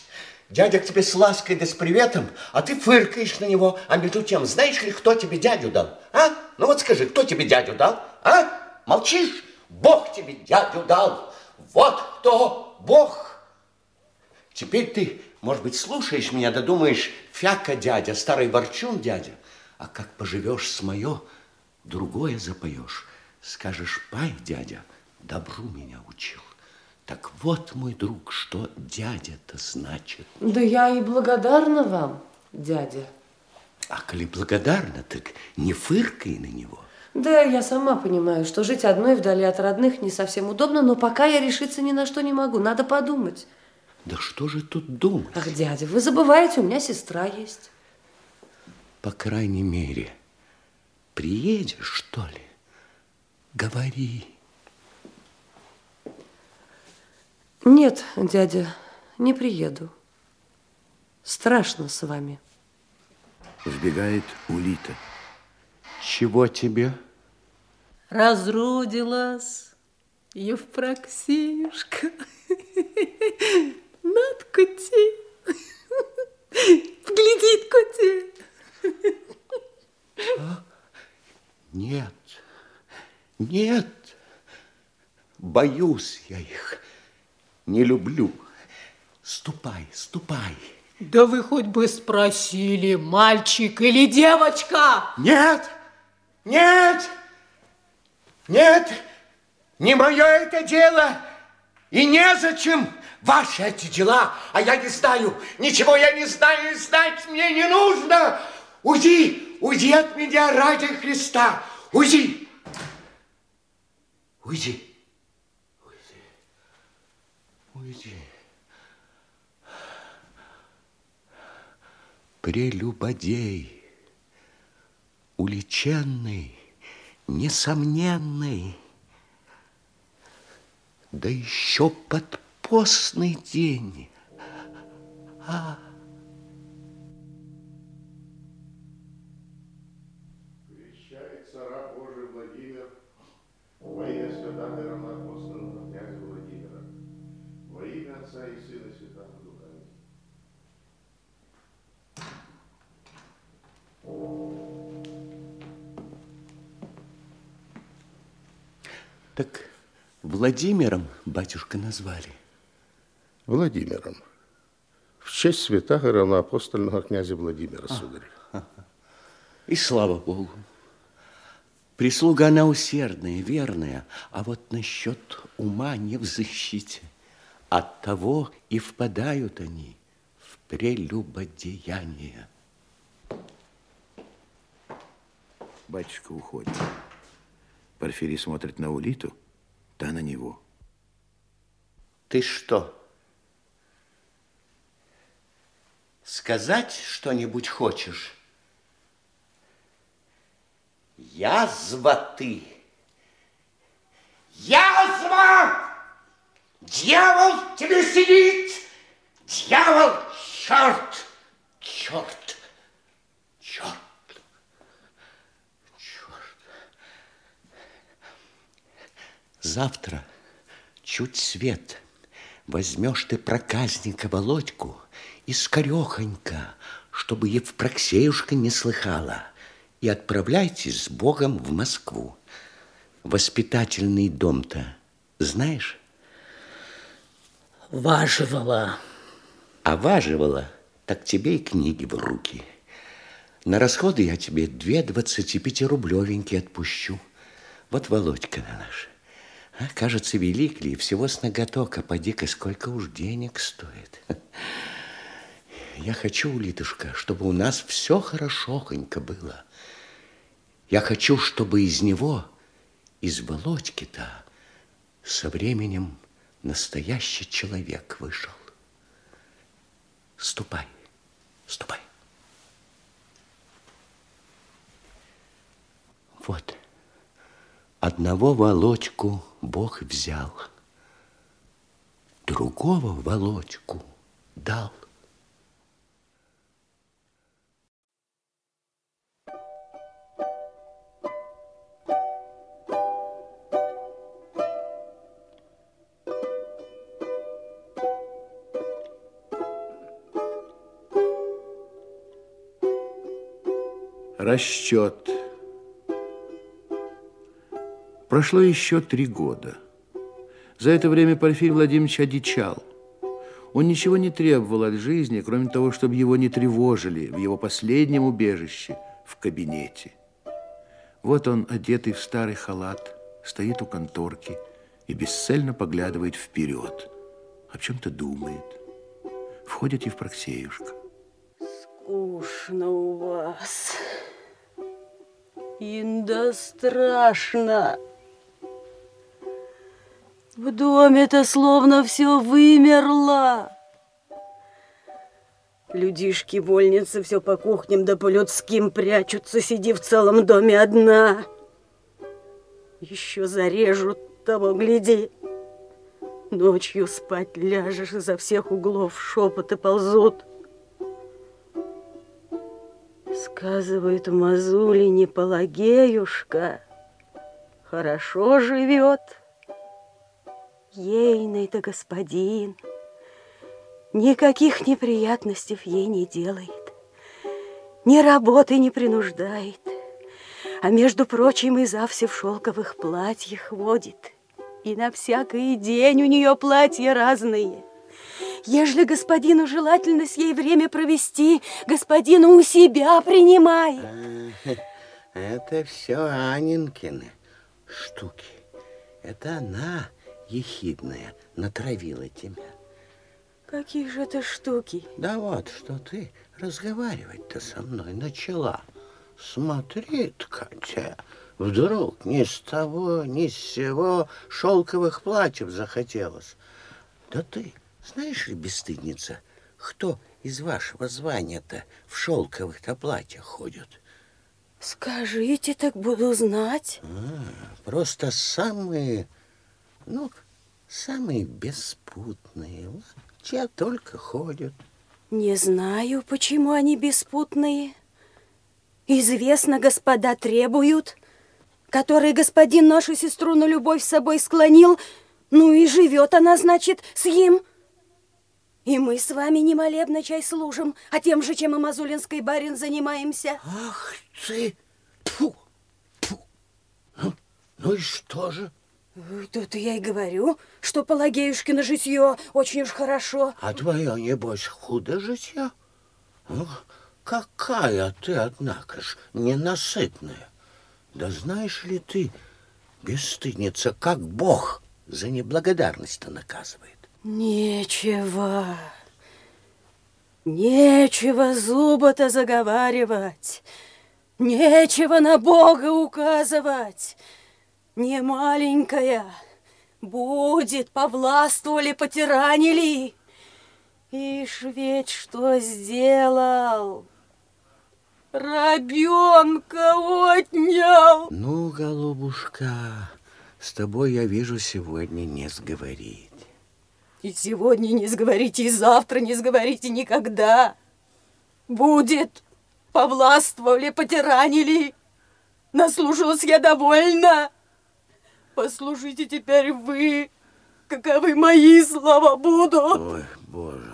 S5: Дядя к тебе с лаской да с приветом, а ты фыркаешь на него. А между тем, знаешь ли, кто тебе дядю дал? А? Ну вот скажи, кто тебе дядю дал? А? Молчишь? Бог тебе дядю дал. Вот кто Бог. Теперь ты, может быть, слушаешь меня, да думаешь, фяка дядя, старый ворчун дядя. А как поживешь с мое, другое запоешь. Скажешь, пай, дядя, добру меня учил. Так вот, мой друг, что дядя-то значит.
S17: Да я и благодарна вам, дядя.
S5: А коли благодарна, так не фыркай на него.
S17: Да, я сама понимаю, что жить одной вдали от родных не совсем удобно, но пока я решиться ни на что не могу. Надо подумать.
S5: Да что же тут думать?
S17: Ах, дядя, вы забываете, у меня сестра есть.
S5: По крайней мере, приедешь, что ли? Говори.
S17: Нет, дядя, не приеду. Страшно с вами.
S1: Вбегает Улита.
S5: Чего тебе?
S18: Разродилась Евпроксишка. Над кути. Глядит кути.
S5: А? Нет, нет, боюсь я их, не люблю. Ступай, ступай.
S18: Да вы хоть бы спросили, мальчик или девочка?
S13: Нет, нет, нет, не мое это дело. И незачем ваши эти дела, а я не знаю, ничего я не знаю и знать мне не нужно. Уйди, уйди от меня ради Христа, уйди. Уйди. Уйди.
S5: Прелюбодей, уличенный, несомненный, да еще под постный день. А... Так Владимиром батюшка назвали.
S12: Владимиром. В честь святого равноапостольного князя Владимира, сударь.
S5: И слава Богу. Прислуга она усердная, верная, а вот насчет ума не в защите. От того и впадают они в прелюбодеяние.
S1: Батюшка уходит. Порфирий смотрит на Улиту, та на него.
S5: Ты что? Сказать что-нибудь хочешь? Язва ты!
S13: Язва! Дьявол тебе сидит! Дьявол! Черт! Черт!
S5: Завтра, чуть свет, возьмешь ты проказника Володьку и скорехонько, чтобы Евпроксеюшка не слыхала, и отправляйтесь с Богом в Москву. Воспитательный дом-то знаешь?
S18: Важивала.
S5: А важивала, так тебе и книги в руки. На расходы я тебе две двадцати рублевенькие отпущу. Вот Володька на наш. Кажется, велик ли, всего с ноготок, а поди-ка, сколько уж денег стоит. Я хочу, Улитушка, чтобы у нас все хорошохонько было. Я хочу, чтобы из него, из Володьки-то, со временем настоящий человек вышел. Ступай, ступай. Вот, одного Володьку Бог взял, другого Володьку дал.
S1: Расчет. Прошло еще три года. За это время Порфирий Владимирович одичал. Он ничего не требовал от жизни, кроме того, чтобы его не тревожили в его последнем убежище, в кабинете. Вот он, одетый в старый халат, стоит у конторки и бесцельно поглядывает вперед. О чем-то думает. Входит Евпроксеюшка.
S8: Скучно у вас.
S6: Инда страшно. В доме-то словно все вымерло. Людишки, вольницы, все по кухням да по людским прячутся, сиди в целом доме одна. Еще зарежут того, гляди. Ночью спать ляжешь, изо всех углов шепоты ползут. Сказывают, в Мазулине Пелагеюшка хорошо живет. Ейный-то господин никаких неприятностей ей не делает, ни работы не принуждает, а между прочим и Завсе в шелковых платьях водит, и на всякий день у нее платья разные. Ежели господину желательно с ей время провести, господину у себя принимай.
S5: Это все Анинкины штуки. Это она, ехидная, натравила тебя.
S6: Какие же это штуки?
S5: Да вот, что ты разговаривать-то со мной начала. Смотри, Катя, вдруг ни с того, ни с сего шелковых платьев захотелось. Да ты, знаешь ли, бесстыдница, кто из вашего звания-то в шелковых-то платьях ходит?
S6: Скажите, так буду знать.
S5: А, просто самые, ну, самые беспутные. Те только ходят.
S6: Не знаю, почему они беспутные. Известно, господа требуют, который господин нашу сестру на любовь с собой склонил, ну и живет она, значит, с ним. И мы с вами не молебно чай служим, а тем же, чем и Мазулинский барин занимаемся.
S5: Ах ты! Фу! Фу! Ну, ну и что же?
S6: Тут я и говорю, что Пелагеюшкино житье очень уж хорошо.
S5: А твое, небось, худо житье? Ну, какая ты, однако ж, ненасытная. Да знаешь ли ты, бесстыдница, как Бог за неблагодарность-то наказывает?
S6: Нечего. Нечего зуба-то заговаривать. Нечего на Бога указывать. Не маленькая. Будет, повластвовали, потиранили. Ишь ведь что сделал. Рабенка отнял.
S5: Ну, голубушка, с тобой, я вижу, сегодня не сговорить.
S6: И сегодня не сговорите, и завтра не сговорите никогда. Будет. Повластвовали, потиранили. Наслушалась я довольна. Послушайте теперь вы, каковы мои слова будут.
S5: Ой, боже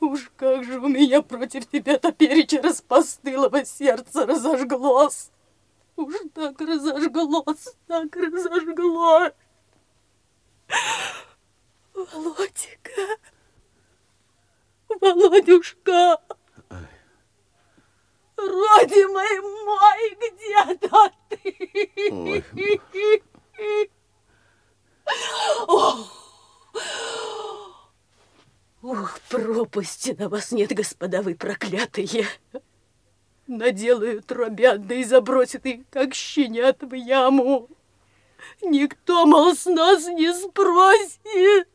S6: Уж как же у меня против тебя топереча распостылого сердца разожглось. Уж так разожглось, так разожглось. Володька, Володюшка, родимый мой, где-то ты? Ух, пропасти на вас нет, господа, вы проклятые. Наделают дробят, да и забросят их, как щенят в яму. Никто, мол, с нас не спросит.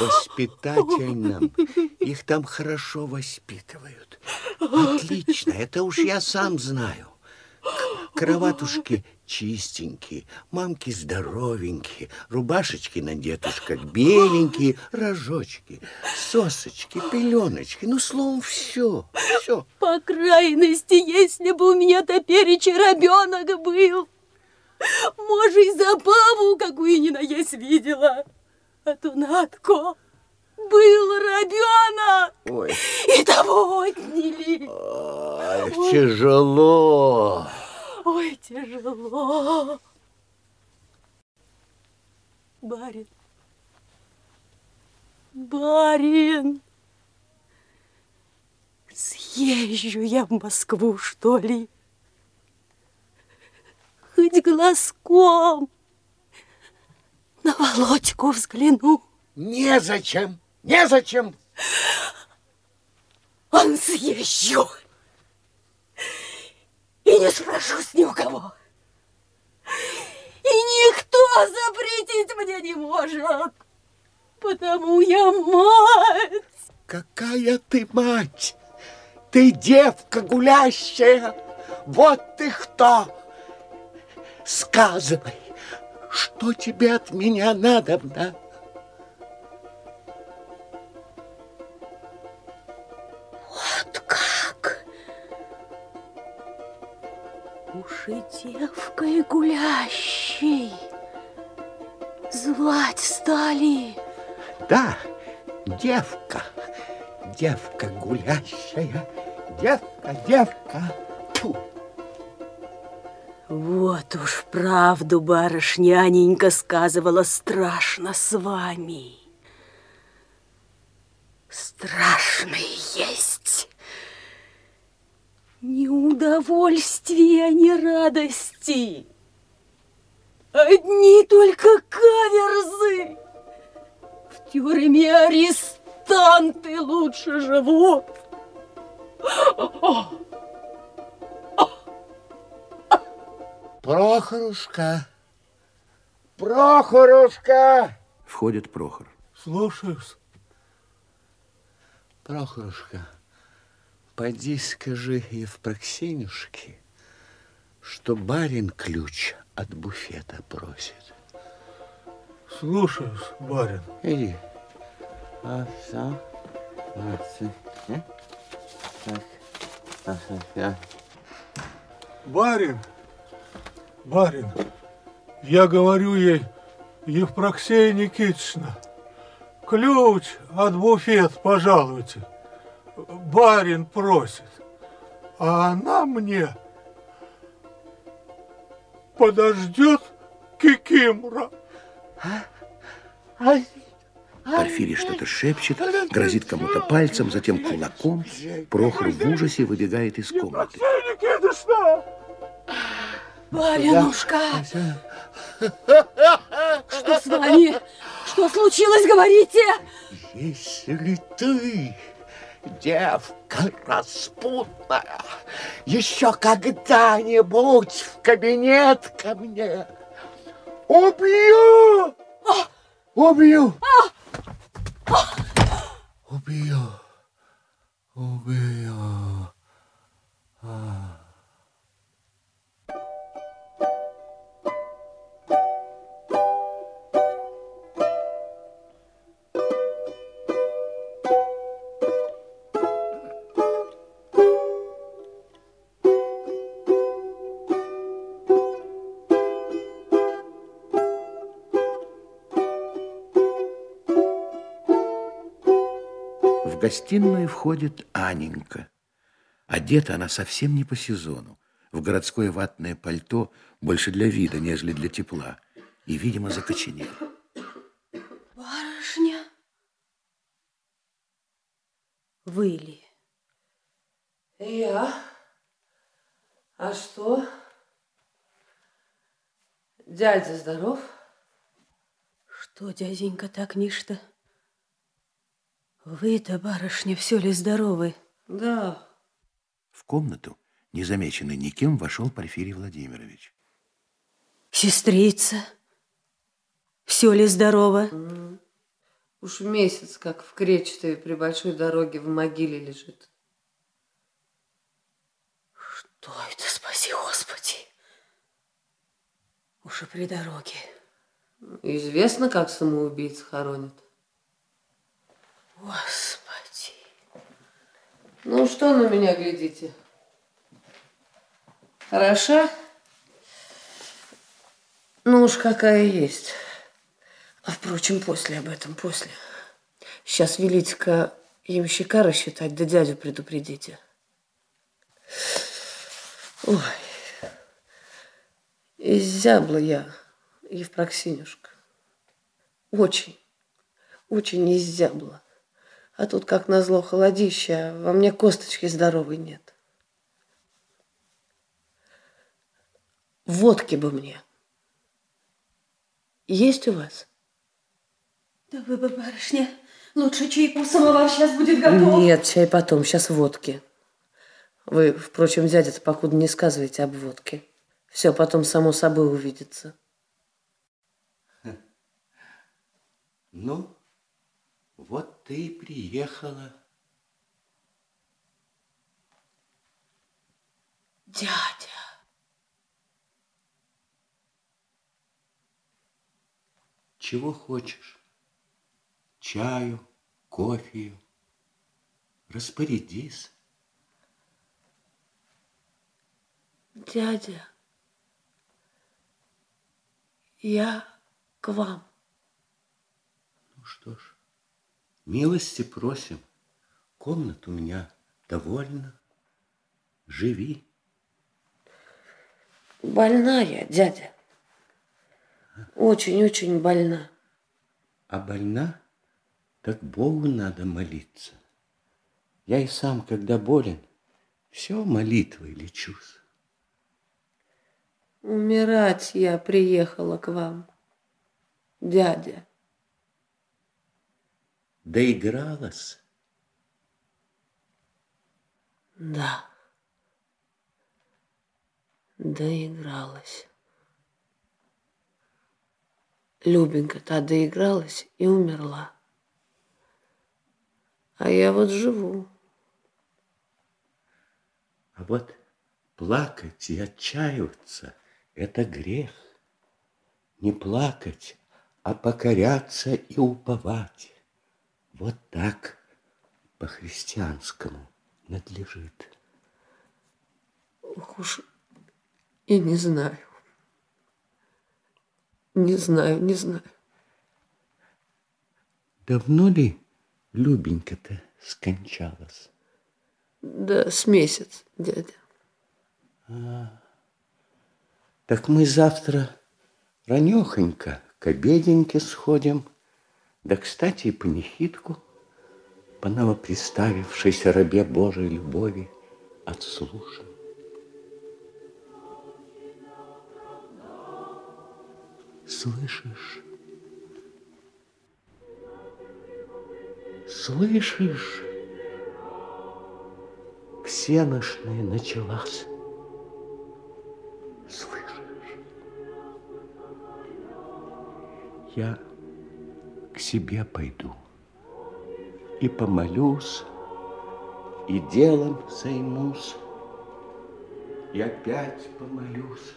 S5: Воспитательном. Их там хорошо воспитывают. Отлично, это уж я сам знаю. Кроватушки чистенькие, мамки здоровенькие, рубашечки на детушках беленькие, рожочки, сосочки, пеленочки, ну, словом, все, все.
S6: По крайности, если бы у меня топереча ребенок был, может, и забаву какую ни на есть видела. А то Надко был ребенок,
S5: Ой.
S6: и того отняли.
S5: Ай, тяжело.
S6: Ой, тяжело. Барин. Барин. Съезжу я в Москву, что ли? Хоть глазком на Володьку взгляну.
S5: Незачем, незачем.
S6: Он съезжу. И не спрошусь ни у кого. И никто запретить мне не может. Потому я мать.
S5: Какая ты мать? Ты девка гулящая. Вот ты кто. Сказывай, что тебе от меня надобно?
S6: Вот как? Уж и девкой гулящей звать стали.
S5: Да, девка, девка гулящая, девка, девка. Тьфу.
S6: Вот уж правду барышня Аненька сказывала, страшно с вами. Страшно есть. Ни удовольствия, ни радости. Одни только каверзы. В тюрьме арестанты лучше живут.
S5: Прохорушка, Прохорушка.
S1: Входит Прохор.
S5: Слушаюсь. Прохорушка, поди скажи Евпроксенюшке, что барин ключ от буфета просит.
S19: Слушаюсь, барин.
S5: Иди. А, все. Так.
S19: Барин, барин, я говорю ей, Евпроксия Никитична, ключ от буфет пожалуйте. Барин просит. А она мне подождет Кикимора.
S1: Порфирий что-то шепчет, грозит кому-то пальцем, затем кулаком. Прохор в ужасе выбегает из комнаты.
S19: Никитична!
S6: Баринушка! Что с вами? Что случилось, говорите?
S5: Если ты, девка распутная, еще когда-нибудь в кабинет ко мне, убью! Убью! Убью! Убью! А.
S1: гостиную входит Аненька. Одета она совсем не по сезону. В городское ватное пальто больше для вида, нежели для тепла. И, видимо, закоченела.
S6: Барышня? Вы ли?
S17: Я? А что? Дядя здоров?
S6: Что, дяденька, так ничто? Вы-то, барышня, все ли здоровы?
S17: Да.
S1: В комнату, незамеченный никем, вошел Порфирий Владимирович.
S6: Сестрица, все ли здорово?
S17: Уж месяц, как в Кречетове при большой дороге в могиле лежит.
S6: Что это, спаси Господи? Уж и при дороге.
S17: Известно, как самоубийц хоронят.
S6: Господи.
S17: Ну, что на меня глядите? Хороша? Ну уж какая есть. А впрочем, после об этом, после. Сейчас велите-ка ямщика рассчитать, да дядю предупредите. Ой, изябла я, Евпроксинюшка. Очень, очень изябла. А тут, как назло, холодище, во мне косточки здоровой нет. Водки бы мне. Есть у вас?
S6: Да вы бы, барышня, лучше чайку самовар сейчас будет готов.
S17: Нет, чай потом, сейчас водки. Вы, впрочем, дядя-то покуда не сказываете об водке. Все потом само собой увидится.
S5: Ну, вот ты и приехала.
S17: Дядя.
S5: Чего хочешь? Чаю, кофею? Распорядись.
S17: Дядя, я к вам.
S5: Ну что ж, милости просим. Комната у меня довольна. Живи.
S17: Больна я, дядя. Очень-очень больна.
S5: А больна, так Богу надо молиться. Я и сам, когда болен, все молитвой лечусь.
S17: Умирать я приехала к вам, дядя.
S5: Доигралась?
S17: Да. Доигралась. Любенька та доигралась и умерла. А я вот живу.
S5: А вот плакать и отчаиваться – это грех. Не плакать, а покоряться и уповать. Вот так по-христианскому надлежит.
S17: Ох уж и не знаю. Не знаю, не знаю.
S5: Давно ли Любенька-то скончалась?
S17: Да, с месяц, дядя.
S5: А, так мы завтра ранехонько к обеденьке сходим. Да, кстати, и панихидку по новоприставившейся рабе Божией любови отслушаем. Слышишь? Слышишь? Всеношная началась. Слышишь? Я себе пойду и помолюсь, и делом займусь, и опять помолюсь.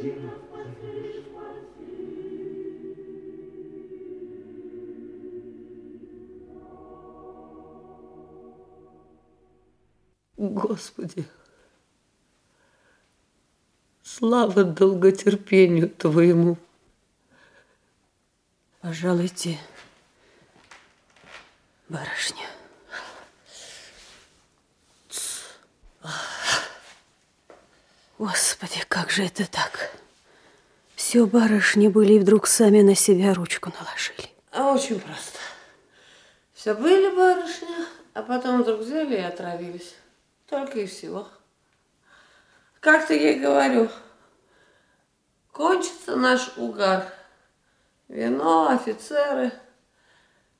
S5: Делом займусь.
S17: Господи, слава долготерпению Твоему.
S8: Пожалуйте, барышня. Господи, как же это так? Все барышни были и вдруг сами на себя ручку наложили.
S17: А очень просто. Все были барышни, а потом вдруг взяли и отравились. Только и всего. Как-то ей говорю, кончится наш угар. Вино, офицеры.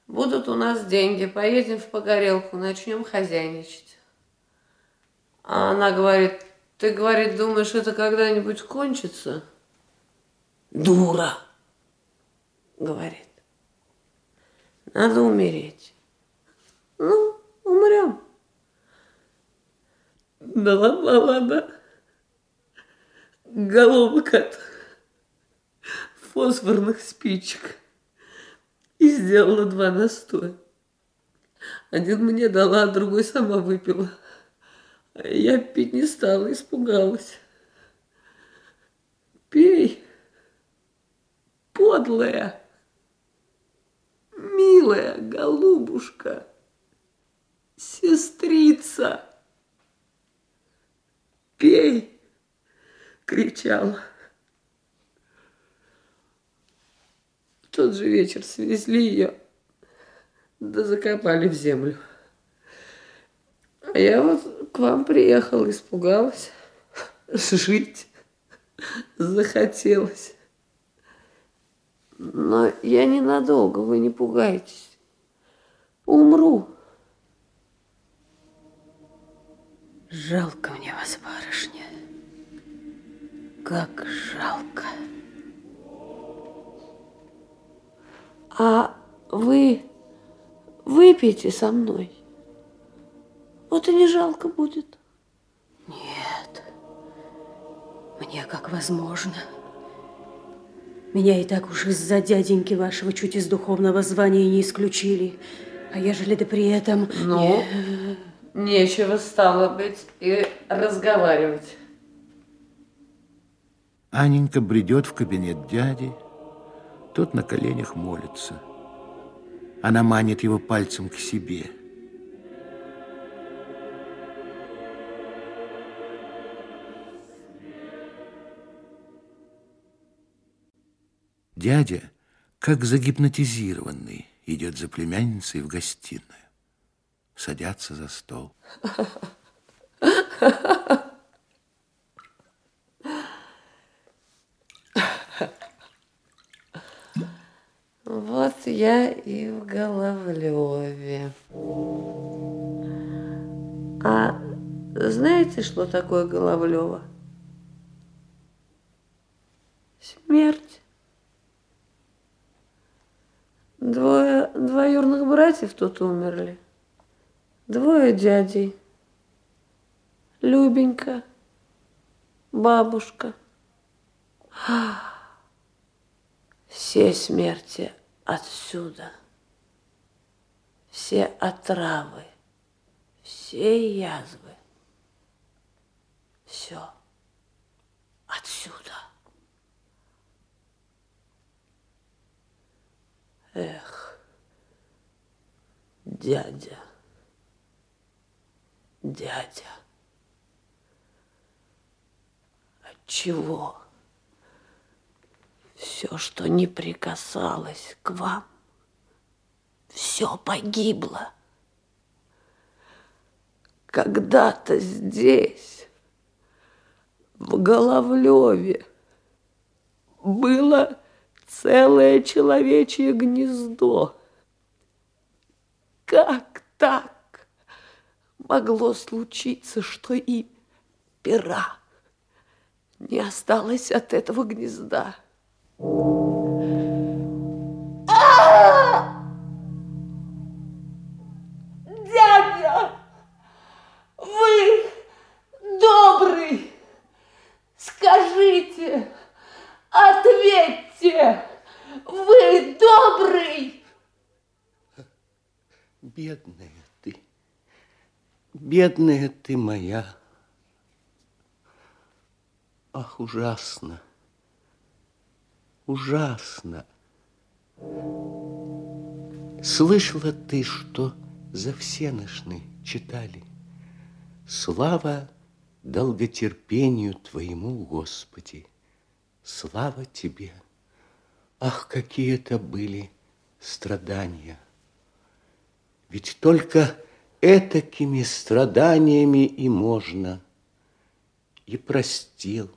S17: Будут у нас деньги, поедем в погорелку, начнем хозяйничать. А она говорит, ты, говорит, думаешь, это когда-нибудь кончится? Дура, говорит. Надо умереть. Ну, умрем. Наломала она головок от фосфорных спичек и сделала два настоя. Один мне дала, а другой сама выпила. Я пить не стала, испугалась. Пей, подлая, милая голубушка, сестрица. Пей, кричала. Тот же вечер свезли ее, да закопали в землю. А я вот к вам приехала, испугалась. Жить захотелось. Но я ненадолго, вы не пугайтесь. Умру. жалко мне вас, барышня. Как жалко. А вы выпейте со мной. Вот и не жалко будет.
S8: Нет. Мне как возможно. Меня и так уж из-за дяденьки вашего чуть из духовного звания не исключили. А ежели да при этом...
S17: Ну, нечего стало быть и разговаривать.
S1: Аненька бредет в кабинет дяди, тот на коленях молится. Она манит его пальцем к себе. Дядя, как загипнотизированный, идет за племянницей в гостиную. Садятся за стол. [laughs]
S17: Вот я и в Головлеве. А знаете, что такое Головлева? Смерть. Двое двоюрных братьев тут умерли. Двое дядей. Любенька, бабушка. Все смерти отсюда. Все отравы, все язвы. Все отсюда. Эх, дядя, дядя, отчего все, что не прикасалось к вам, все погибло? Когда-то здесь, в Головлеве, было целое человечье гнездо. Как так могло случиться, что и пера не осталось от этого гнезда?
S8: Дядя, вы добрый, скажите, ответьте, вы добрый.
S5: Бедная ты, бедная ты моя. Ах, ужасно, ужасно. Слышала ты, что за всеношны читали? Слава долготерпению Твоему, Господи, слава Тебе. Ах, какие это были страдания! Ведь только этакими страданиями и можно. И простил.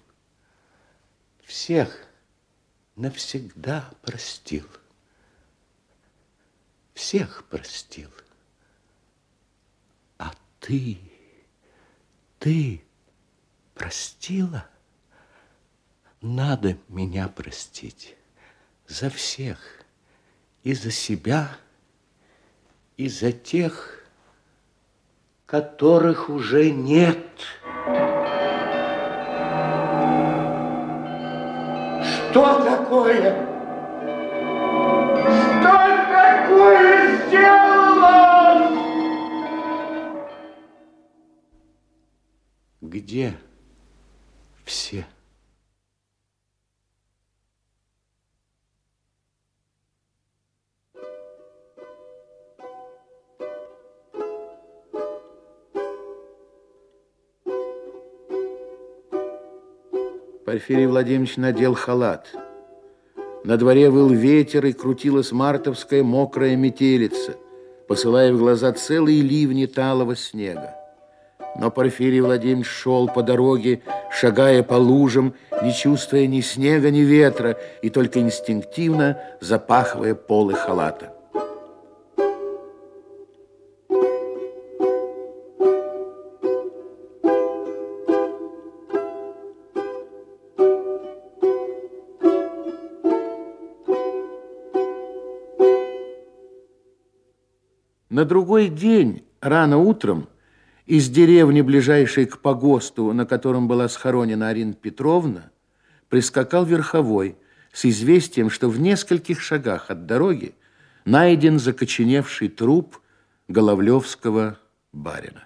S5: Всех навсегда простил. Всех простил. А ты, ты простила? Надо меня простить за всех, и за себя, и за тех, которых уже нет.
S12: Что такое? Что такое сделала?
S5: Где все?
S1: Порфирий Владимирович надел халат. На дворе выл ветер и крутилась мартовская мокрая метелица, посылая в глаза целые ливни талого снега. Но Порфирий Владимирович шел по дороге, шагая по лужам, не чувствуя ни снега, ни ветра, и только инстинктивно запахивая полы халата. На другой день, рано утром, из деревни, ближайшей к погосту, на котором была схоронена Арина Петровна, прискакал верховой с известием, что в нескольких шагах от дороги найден закоченевший труп Головлевского барина.